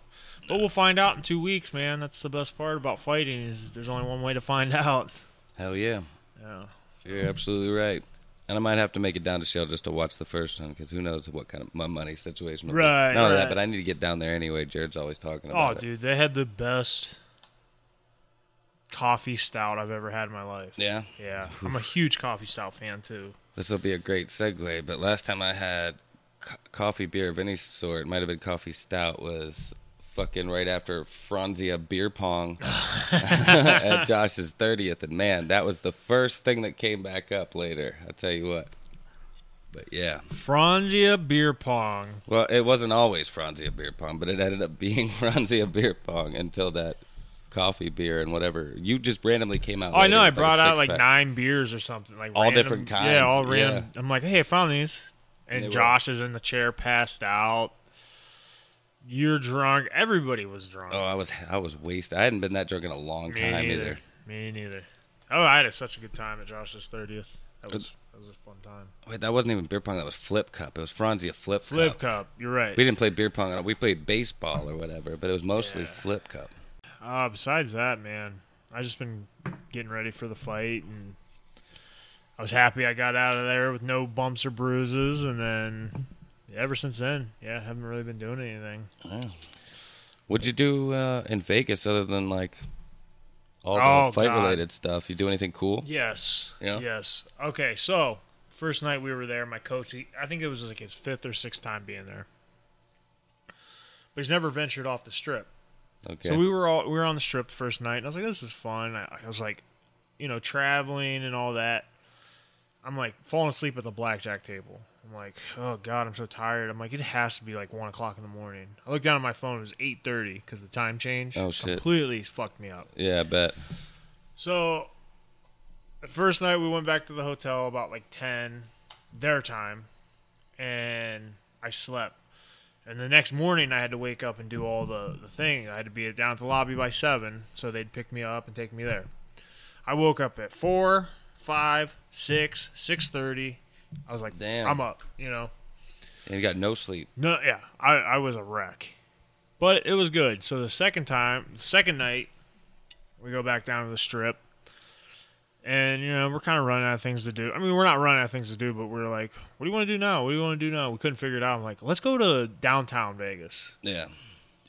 but we'll find out in two weeks, man. That's the best part about fighting is there's only one way to find out. Hell yeah. Yeah. You're absolutely right. And I might have to make it down to Shell just to watch the first one because who knows what kind of my money situation will Right, be. None of that, but I need to get down there anyway. Jared's always talking Oh, about it. Oh, dude, they had the best coffee stout I've ever had in my life. Yeah. Yeah, I'm a huge coffee stout fan too. This will be a great segue, but last time I had co- coffee beer of any sort, it might have been coffee stout, was fucking right after Franzia beer pong at Josh's 30th. And man, that was the first thing that came back up later. I'll tell you what. But yeah. Franzia beer pong. Well, it wasn't always Franzia beer pong, but it ended up being Franzia beer pong until that coffee beer and whatever. You just randomly came out. Oh, I know. I brought out like nine beers or something. Like All random- different kinds. Yeah, all yeah. random. I'm like, hey, I found these. And And were- Josh is in the chair, passed out. You're drunk. Everybody was drunk. Oh, I was I was wasted. I hadn't been that drunk in a long Me time neither. either. Me neither. Oh, I had such a good time at Josh's thirtieth. That was that was a fun time. Wait, that wasn't even beer pong. That was flip cup. It was Franzia flip, Flip cup. cup. You're right. We didn't play beer pong. at all. We played baseball or whatever, but it was mostly Yeah. flip cup. Uh, besides that, man, I just been getting ready for the fight, and I was happy I got out of there with no bumps or bruises, and then ever since then, yeah, haven't really been doing anything. What'd you do uh, in Vegas other than like all the Oh, fight God. related stuff? You do anything cool? Yes. Yeah? Yes. Okay, so first night we were there, my coach, he, I think it was like his fifth or sixth time being there, but he's never ventured off the strip. Okay. So we were all we were on the strip the first night, and I was like, "This is fun." I, I was like, you know, traveling and all that. I'm like falling asleep at the blackjack table. I'm like, oh god, I'm so tired. I'm like, it has to be like one o'clock in the morning. I looked down at my phone. It was eight thirty because the time change. Oh, shit. Completely fucked me up. Yeah, I bet. So, the first night we went back to the hotel about like 10 their time, and I slept. And the next morning I had to wake up and do all the, the thing. I had to be down at the lobby by 7, so they'd pick me up and take me there. I woke up at 4, 5, 6, 6.30. I was like, Damn. I'm up, you know. And you got no sleep. No, yeah, I, I was a wreck, but it was good. So the second time, the second night, we go back down to the strip, and you know we're kind of running out of things to do. I mean, we're not running out of things to do, but we're like, what do you want to do now? What do you want to do now? We couldn't figure it out. I'm like, let's go to downtown Vegas. Yeah.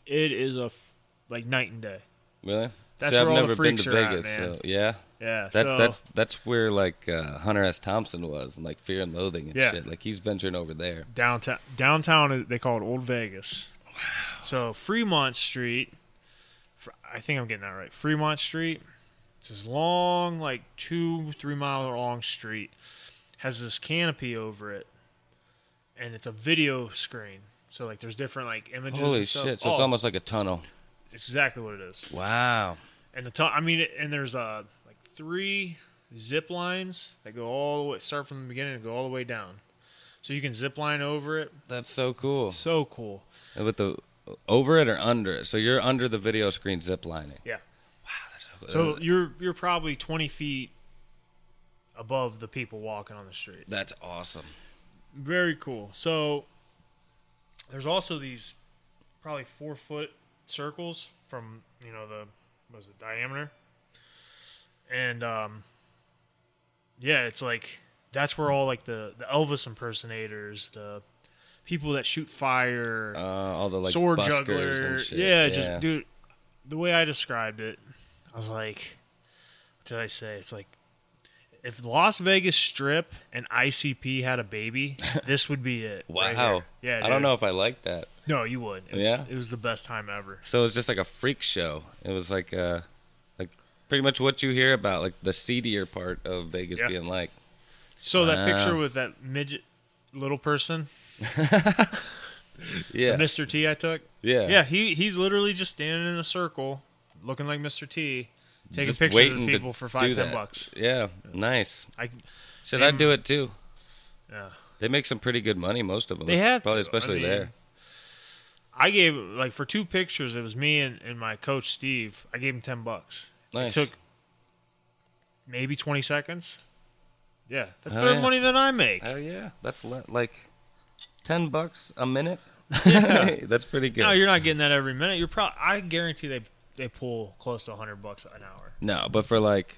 It is a f- like night and day. Really? That's See, I've where all the never been to freaks are at, Vegas, man. so yeah. Yeah, That's so, that's that's where like uh, Hunter S. Thompson was, and like Fear and Loathing and Yeah. shit. Like he's venturing over there. downtown. Downtown, they call it Old Vegas. Wow. So Fremont Street, I think I'm getting that right. Fremont Street. It's this long, like two, three mile long street. Has this canopy over it, and it's a video screen. So like, there's different like images. Holy and stuff. shit! So it's Oh, almost like a tunnel. it's exactly what it is. Wow. And the ton- I mean, and there's uh like three zip lines that go all the way, start from the beginning and go all the way down. So you can zip line over it. That's so cool. So cool. And With the over it or under it, so you're under the video screen zip lining. Yeah. Wow, that's so, cool. So you're you're probably 20 feet above the people walking on the street. that's awesome. Very cool. So there's also these probably four foot circles from you know the what was it diameter, and um, yeah, it's like that's where all like the the Elvis impersonators, the people that shoot fire, Uh, all the like sword buskers juggler. and shit. Yeah, just dude. The way I described it, I was like, what did I say? It's like if Las Vegas Strip and ICP had a baby, this would be it. Wow. here. yeah, I don't know if I like that. No, you would. It was, Yeah? it was the best time ever. So it was just like a freak show. It was like uh like pretty much what you hear about like the seedier part of Vegas Yeah. being like. So that Wow. picture with that midget little person, Yeah. Mr. T, I took. yeah. Yeah, he he's literally just standing in a circle, looking like Mr. T, taking Just pictures of waiting to people for do five ten that. bucks. Yeah. Nice. I Should I do it too? yeah. They make some pretty good money, most of them. They have probably, to. especially I mean, there. I gave like for two pictures. It was me and, and my coach Steve. I gave him ten bucks. Nice. It took maybe twenty seconds. Yeah, that's Oh, better yeah. money than I make. Hell yeah, that's le- like ten bucks a minute. that's pretty good. No, you're not getting that every minute. You're probably. I guarantee they they pull close to hundred bucks an hour. no, but for like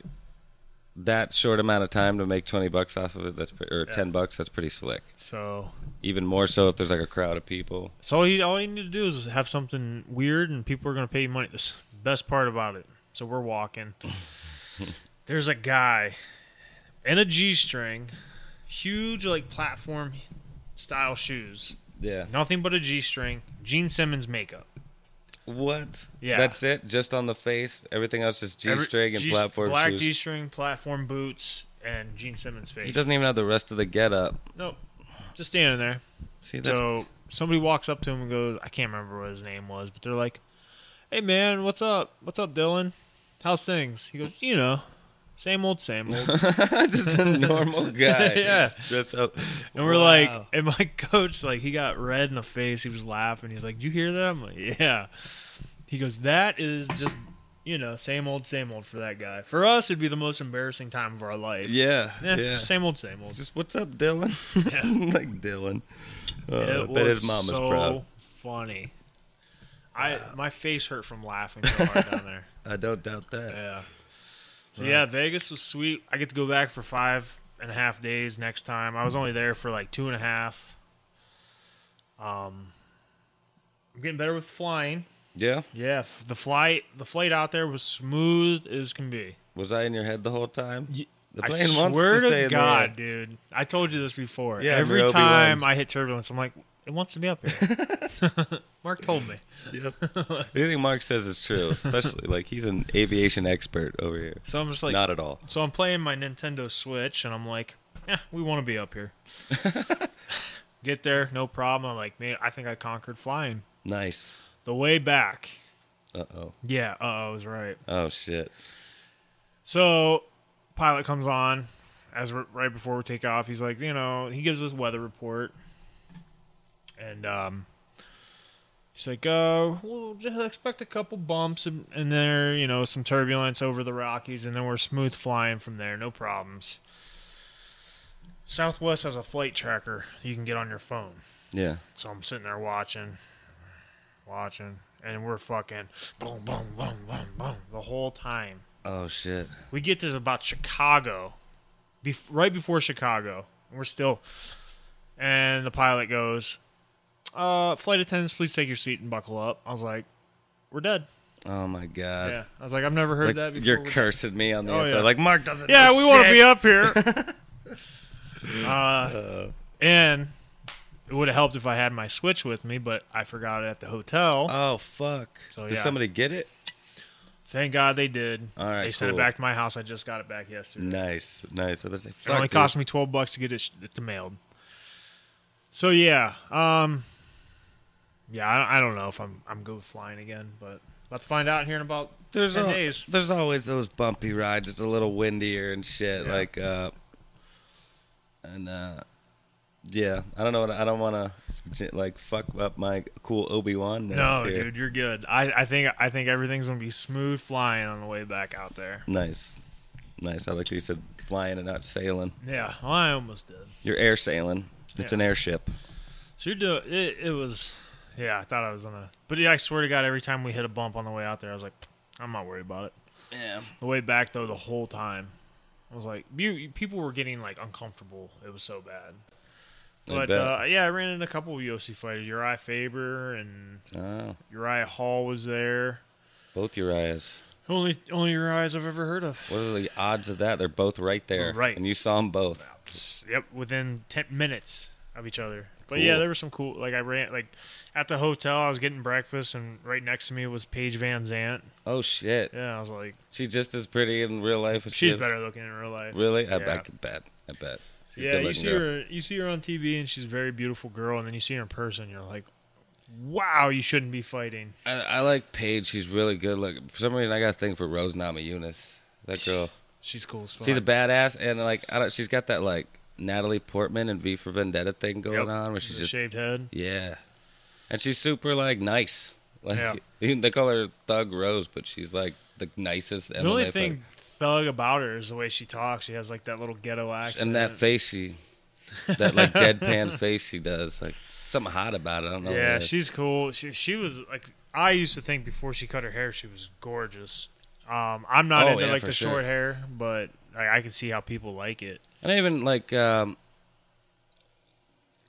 that short amount of time to make twenty bucks off of it, that's pre- or Yeah. ten bucks. That's pretty slick. So, Even more so if there's like a crowd of people. so all you all you need to do is have something weird, and people are going to pay you money. This the best part about it. So we're walking. There's a guy in a g-string, huge like platform style shoes. Yeah. Nothing but a G-string. Gene Simmons makeup. What? Yeah. That's it. Just on the face. Everything else just G string and G- platform black shoes. G-string, platform boots, and Gene Simmons face. he doesn't even have the rest of the get up. Nope. Just standing there. See, that's So somebody walks up to him and goes, I can't remember what his name was, but they're like, "Hey man, what's up? What's up, Dylan? How's things?" He goes, "You know, same old, same old." just a normal guy. Yeah. Dressed up. And we're Wow. like, and my coach, like, he got red in the face. He was laughing. He's like, "Did you hear that?" I'm like, "Yeah." He goes, "That is just." You know, same old, same old for that guy. For us, it'd be the most embarrassing time of our life. Yeah. Eh, yeah. Same old, same old. Just what's up, Dylan? Yeah. like Dylan. Uh, it was his mama's so proud. funny. I my face hurt from laughing so hard down there. I don't doubt that. Yeah. So yeah, Vegas was sweet. I get to go back for five and a half days next time. I was only there for like two and a half. Um, I'm getting better with flying. Yeah. Yeah, the flight the flight out there was smooth as can be. Was I in your head the whole time? Y- The I plane wants swear to to, stay in the God, dude. I told you this before. Yeah, Every time I hit turbulence, I'm like, it wants to be up here. Mark told me. Yep. Anything Mark says is true, especially like he's an aviation expert over here. So I'm just like, Not at all. So I'm playing my Nintendo Switch, and I'm like, eh, we want to be up here. Get there, no problem. I'm like, man, I think I conquered flying. Nice. The way back, Uh oh. yeah, uh, oh. I was right. Oh shit. So, pilot comes on as we're, right before we take off. He's like, you know, he gives us weather report, and um, he's like, "Oh, we'll just expect a couple bumps and, and there, you know, some turbulence over the Rockies, and then we're smooth flying from there, no problems. Southwest has a flight tracker you can get on your phone. Yeah. So I'm sitting there watching, watching, and we're fucking boom, boom, boom, boom, boom the whole time. Oh shit. We get to about Chicago, bef- right before Chicago. And we're still, and the pilot goes, uh, "Flight attendants, please take your seat and buckle up." I was like, "We're dead." Oh my god. yeah, I was like, "I've never heard Like, that before." you're cursing me on the Oh, inside. yeah. Like Mark doesn't. yeah, we want to be up here. uh, and it would have helped if I had my switch with me, but I forgot it at the hotel. Oh fuck. So, Did yeah. somebody get it? Thank God they did. All right, they sent cool. it back to my house. I just got it back yesterday. Nice, nice. I was like, It only dude. cost me twelve bucks to get it, it mailed. So yeah, um, yeah, I, I don't know if I'm I'm good with flying again, but about to find out here in about There's ten al- days. there's always those bumpy rides. It's a little windier and shit. Yeah. Like, uh, and uh, yeah, I don't know. What, I don't want to like fuck up my cool Obi Wan. No, dude, you're good. I, I think I think everything's gonna be smooth flying on the way back out there. Nice, nice. I like you said flying and not sailing. Yeah, well, I almost did. You're air sailing. It's Yeah. an airship. So you're doing it. It was, yeah. I thought I was gonna, but yeah, I swear to God, every time we hit a bump on the way out there, I was like, I'm not worried about it. Yeah. The way back though, the whole time, I was like, you, people were getting like uncomfortable. It was so bad. But uh, yeah, I ran into a couple of UFC fighters. Urijah Faber and Oh, Uriah Hall was there. both Uriahs. Only only Uriahs I've ever heard of. What are the odds of that? They're both right there. Right. And you saw them both. Yep, within ten minutes of each other. But Cool. yeah, there was some cool. Like I ran like at the hotel. I was getting breakfast, and right next to me was Paige VanZant. Oh shit. Yeah, I was like, She's just as pretty in real life as she she's is. better looking in real life. Really? I, I Yeah. could bet. I bet. She's yeah, you see girl. her, you see her on TV, and she's a very beautiful girl. And then you see her in person, you're like, wow, you shouldn't be fighting. I, I like Paige. She's really good looking. For some reason, I got a thing for Rose Namajunas. That girl. She's cool as fuck. She's a badass, and like I don't. She's got that like Natalie Portman and V for Vendetta thing going Yep. on, where she's The just shaved head. yeah, and she's super like nice. Like Yeah. they call her Thug Rose, but she's like the nicest. The only MMA thing thug about her is the way she talks. She has like that little ghetto accent. and that face she, that like deadpan face she does, like something hot about it. I don't know. yeah, she's cool. She she was like I used to think before she cut her hair she was gorgeous. Um, I'm not Oh, into yeah, like the sure. short hair, but I, I can see how people like it. And I even like um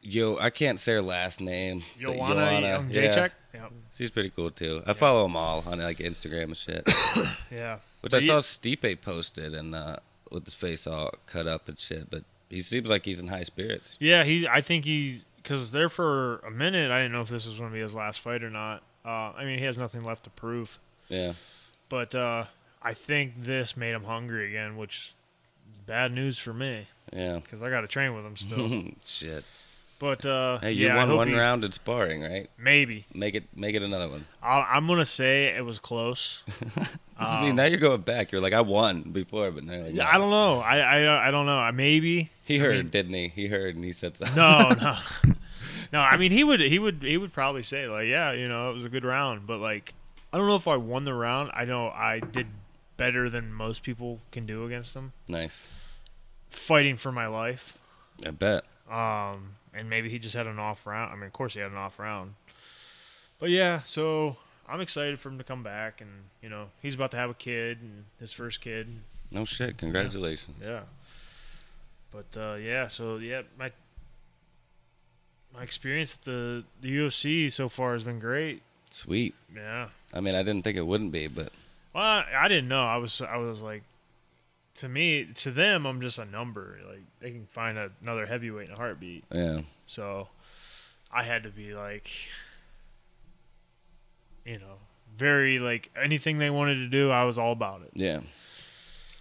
Yo, I can't say her last name. but Joanna um, yeah, Jacek. Yep. she's pretty cool too. I follow them all on like Instagram and shit. Yeah. Which I But saw you- Stipe posted and uh, with his face all cut up and shit. But he seems like he's in high spirits. Yeah, he. I think he because there for a minute I didn't know if this was going to be his last fight or not. Uh, I mean, he has nothing left to prove, Yeah, but uh, I think this made him hungry again, which is bad news for me yeah. because I got to train with him still. shit. but uh, Hey, you yeah, won one he- round in sparring, right? Maybe Make it, make it another one. I'll, I'm gonna say it was close. See, now you're going back. You're like, I won before, but now like, Um, Yeah, I don't know. I I, I don't know. I Maybe He I heard, mean- didn't he? He heard, and he said something. no, no, no. I mean, he would he would he would probably say like, yeah, you know, it was a good round, but like, I don't know if I won the round. I know I did better than most people can do against him, nice. fighting for my life. I bet. Um, and maybe he just had an off round. I mean, of course he had an off round. But yeah, so I'm excited for him to come back, and you know, he's about to have a kid and his first kid. No shit. Congratulations. Yeah. But uh, yeah, so yeah, my my experience at the the UFC so far has been great. Sweet. Yeah. I mean, I didn't think it wouldn't be, but Well, I, didn't know. I was I was like, to me, to them, I'm just a number. Like they can find a, another heavyweight in a heartbeat. yeah. So I had to be like, you know, very like anything they wanted to do, I was all about it. Yeah.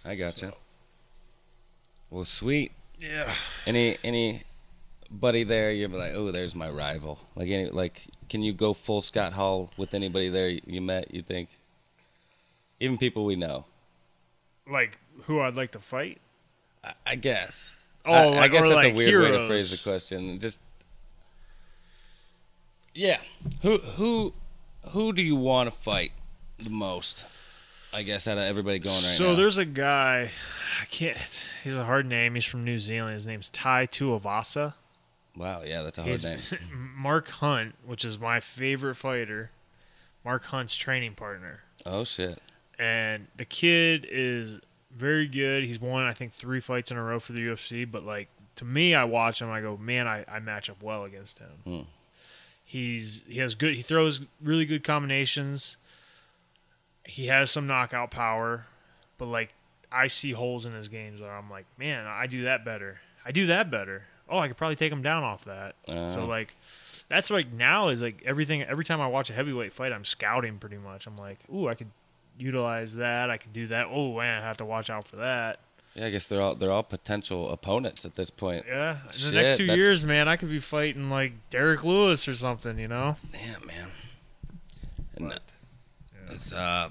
I got gotcha. Well, sweet. Yeah. Any any buddy there, you're like, oh, there's my rival. Like, any, like, can you go full Scott Hall with anybody there you met? You think? Even people we know. Like who I'd like to fight? I, I guess. Oh, I, I guess that's like a weird way to phrase the question. Just yeah, who who who do you want to fight the most? I guess out of everybody going right so now. there's a guy. I can't. He's a hard name. He's from New Zealand. His name's Tai Tuivasa. wow, yeah, that's a hard He's name. Mark Hunt, which is my favorite fighter. Mark Hunt's training partner. Oh shit. And the kid is very good. He's won, I think, three fights in a row for the UFC. But like to me, I watch him. I go, man, I, I match up well against him. Hmm. He's he has good. He throws really good combinations. He has some knockout power, but like I see holes in his games where I'm like, man, I do that better. I do that better. Oh, I could probably take him down off that. Uh, So like. That's like now is like everything. Every time I watch a heavyweight fight, I'm scouting pretty much. I'm like, ooh, I could utilize that. I can do that. Oh man, I have to watch out for that. yeah, I guess they're all they're all potential opponents at this point. Yeah, in the Shit, next two that's- years, man, I could be fighting like Derrick Lewis or something. You know? Damn, man. And that- it's, uh,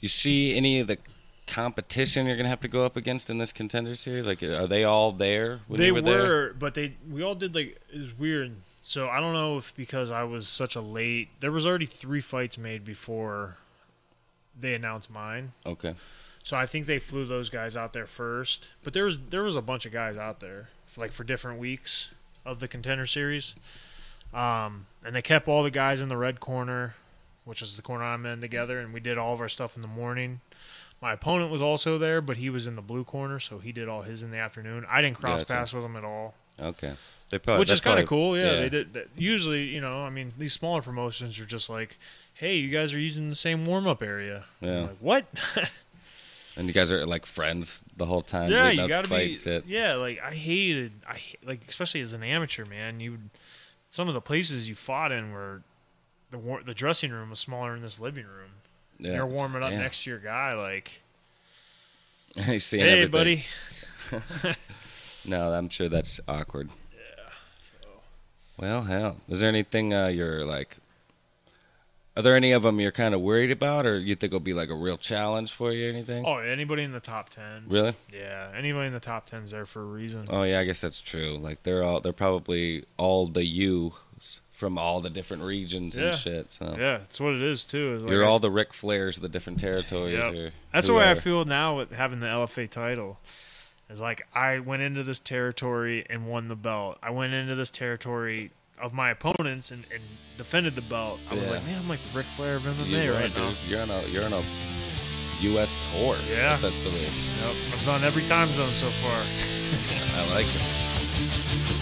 you see any of the competition you're gonna have to go up against in this contender series? Like, are they all there they you were, there? were, but they we all did like it was weird. So I don't know if because I was such a late. There was already three fights made before they announced mine. Okay. So I think they flew those guys out there first. But there was there was a bunch of guys out there, like for different weeks of the contender series. Um, and they kept all the guys in the red corner, which is the corner I'm in, together, and we did all of our stuff in the morning. My opponent was also there, but he was in the blue corner, so he did all his in the afternoon. I didn't cross Gotcha. pass with him at all, Okay. They probably which is kind of cool. Yeah, they did. That. Usually, you know, I mean, these smaller promotions are just like, "Hey, you guys are using the same warm up area." I'm Yeah. like what? And you guys are like friends the whole time. yeah, you gotta be. shit. Yeah, like I hated, I like especially as an amateur man, you some of the places you fought in were the war- the dressing room was smaller than this living room. Yeah. You're warming up next to your guy, like, hey, everything. buddy. No, I'm sure that's awkward. Yeah. Well, hell, is there anything uh, you're like? Are there any of them you're kind of worried about, or you think will be like a real challenge for you? Or anything? Oh, anybody in the top ten? Really? Yeah, anybody in the top ten's there for a reason. Oh yeah, I guess that's true. Like they're all they're probably all the you from all the different regions Yeah. and shit. So Yeah, that's what it is too. is like you're all the Ric Flairs of the different territories. Yep. That's the way I feel now with having the LFA title. It's like I went into this territory and won the belt. I went into this territory of my opponents and, and defended the belt. I was Yeah. like, man, I'm like the Ric Flair of MMA You are, right now. You're on a you're on a U.S. tour. Yeah. essentially. Yep, I've done every time zone so far. I like it.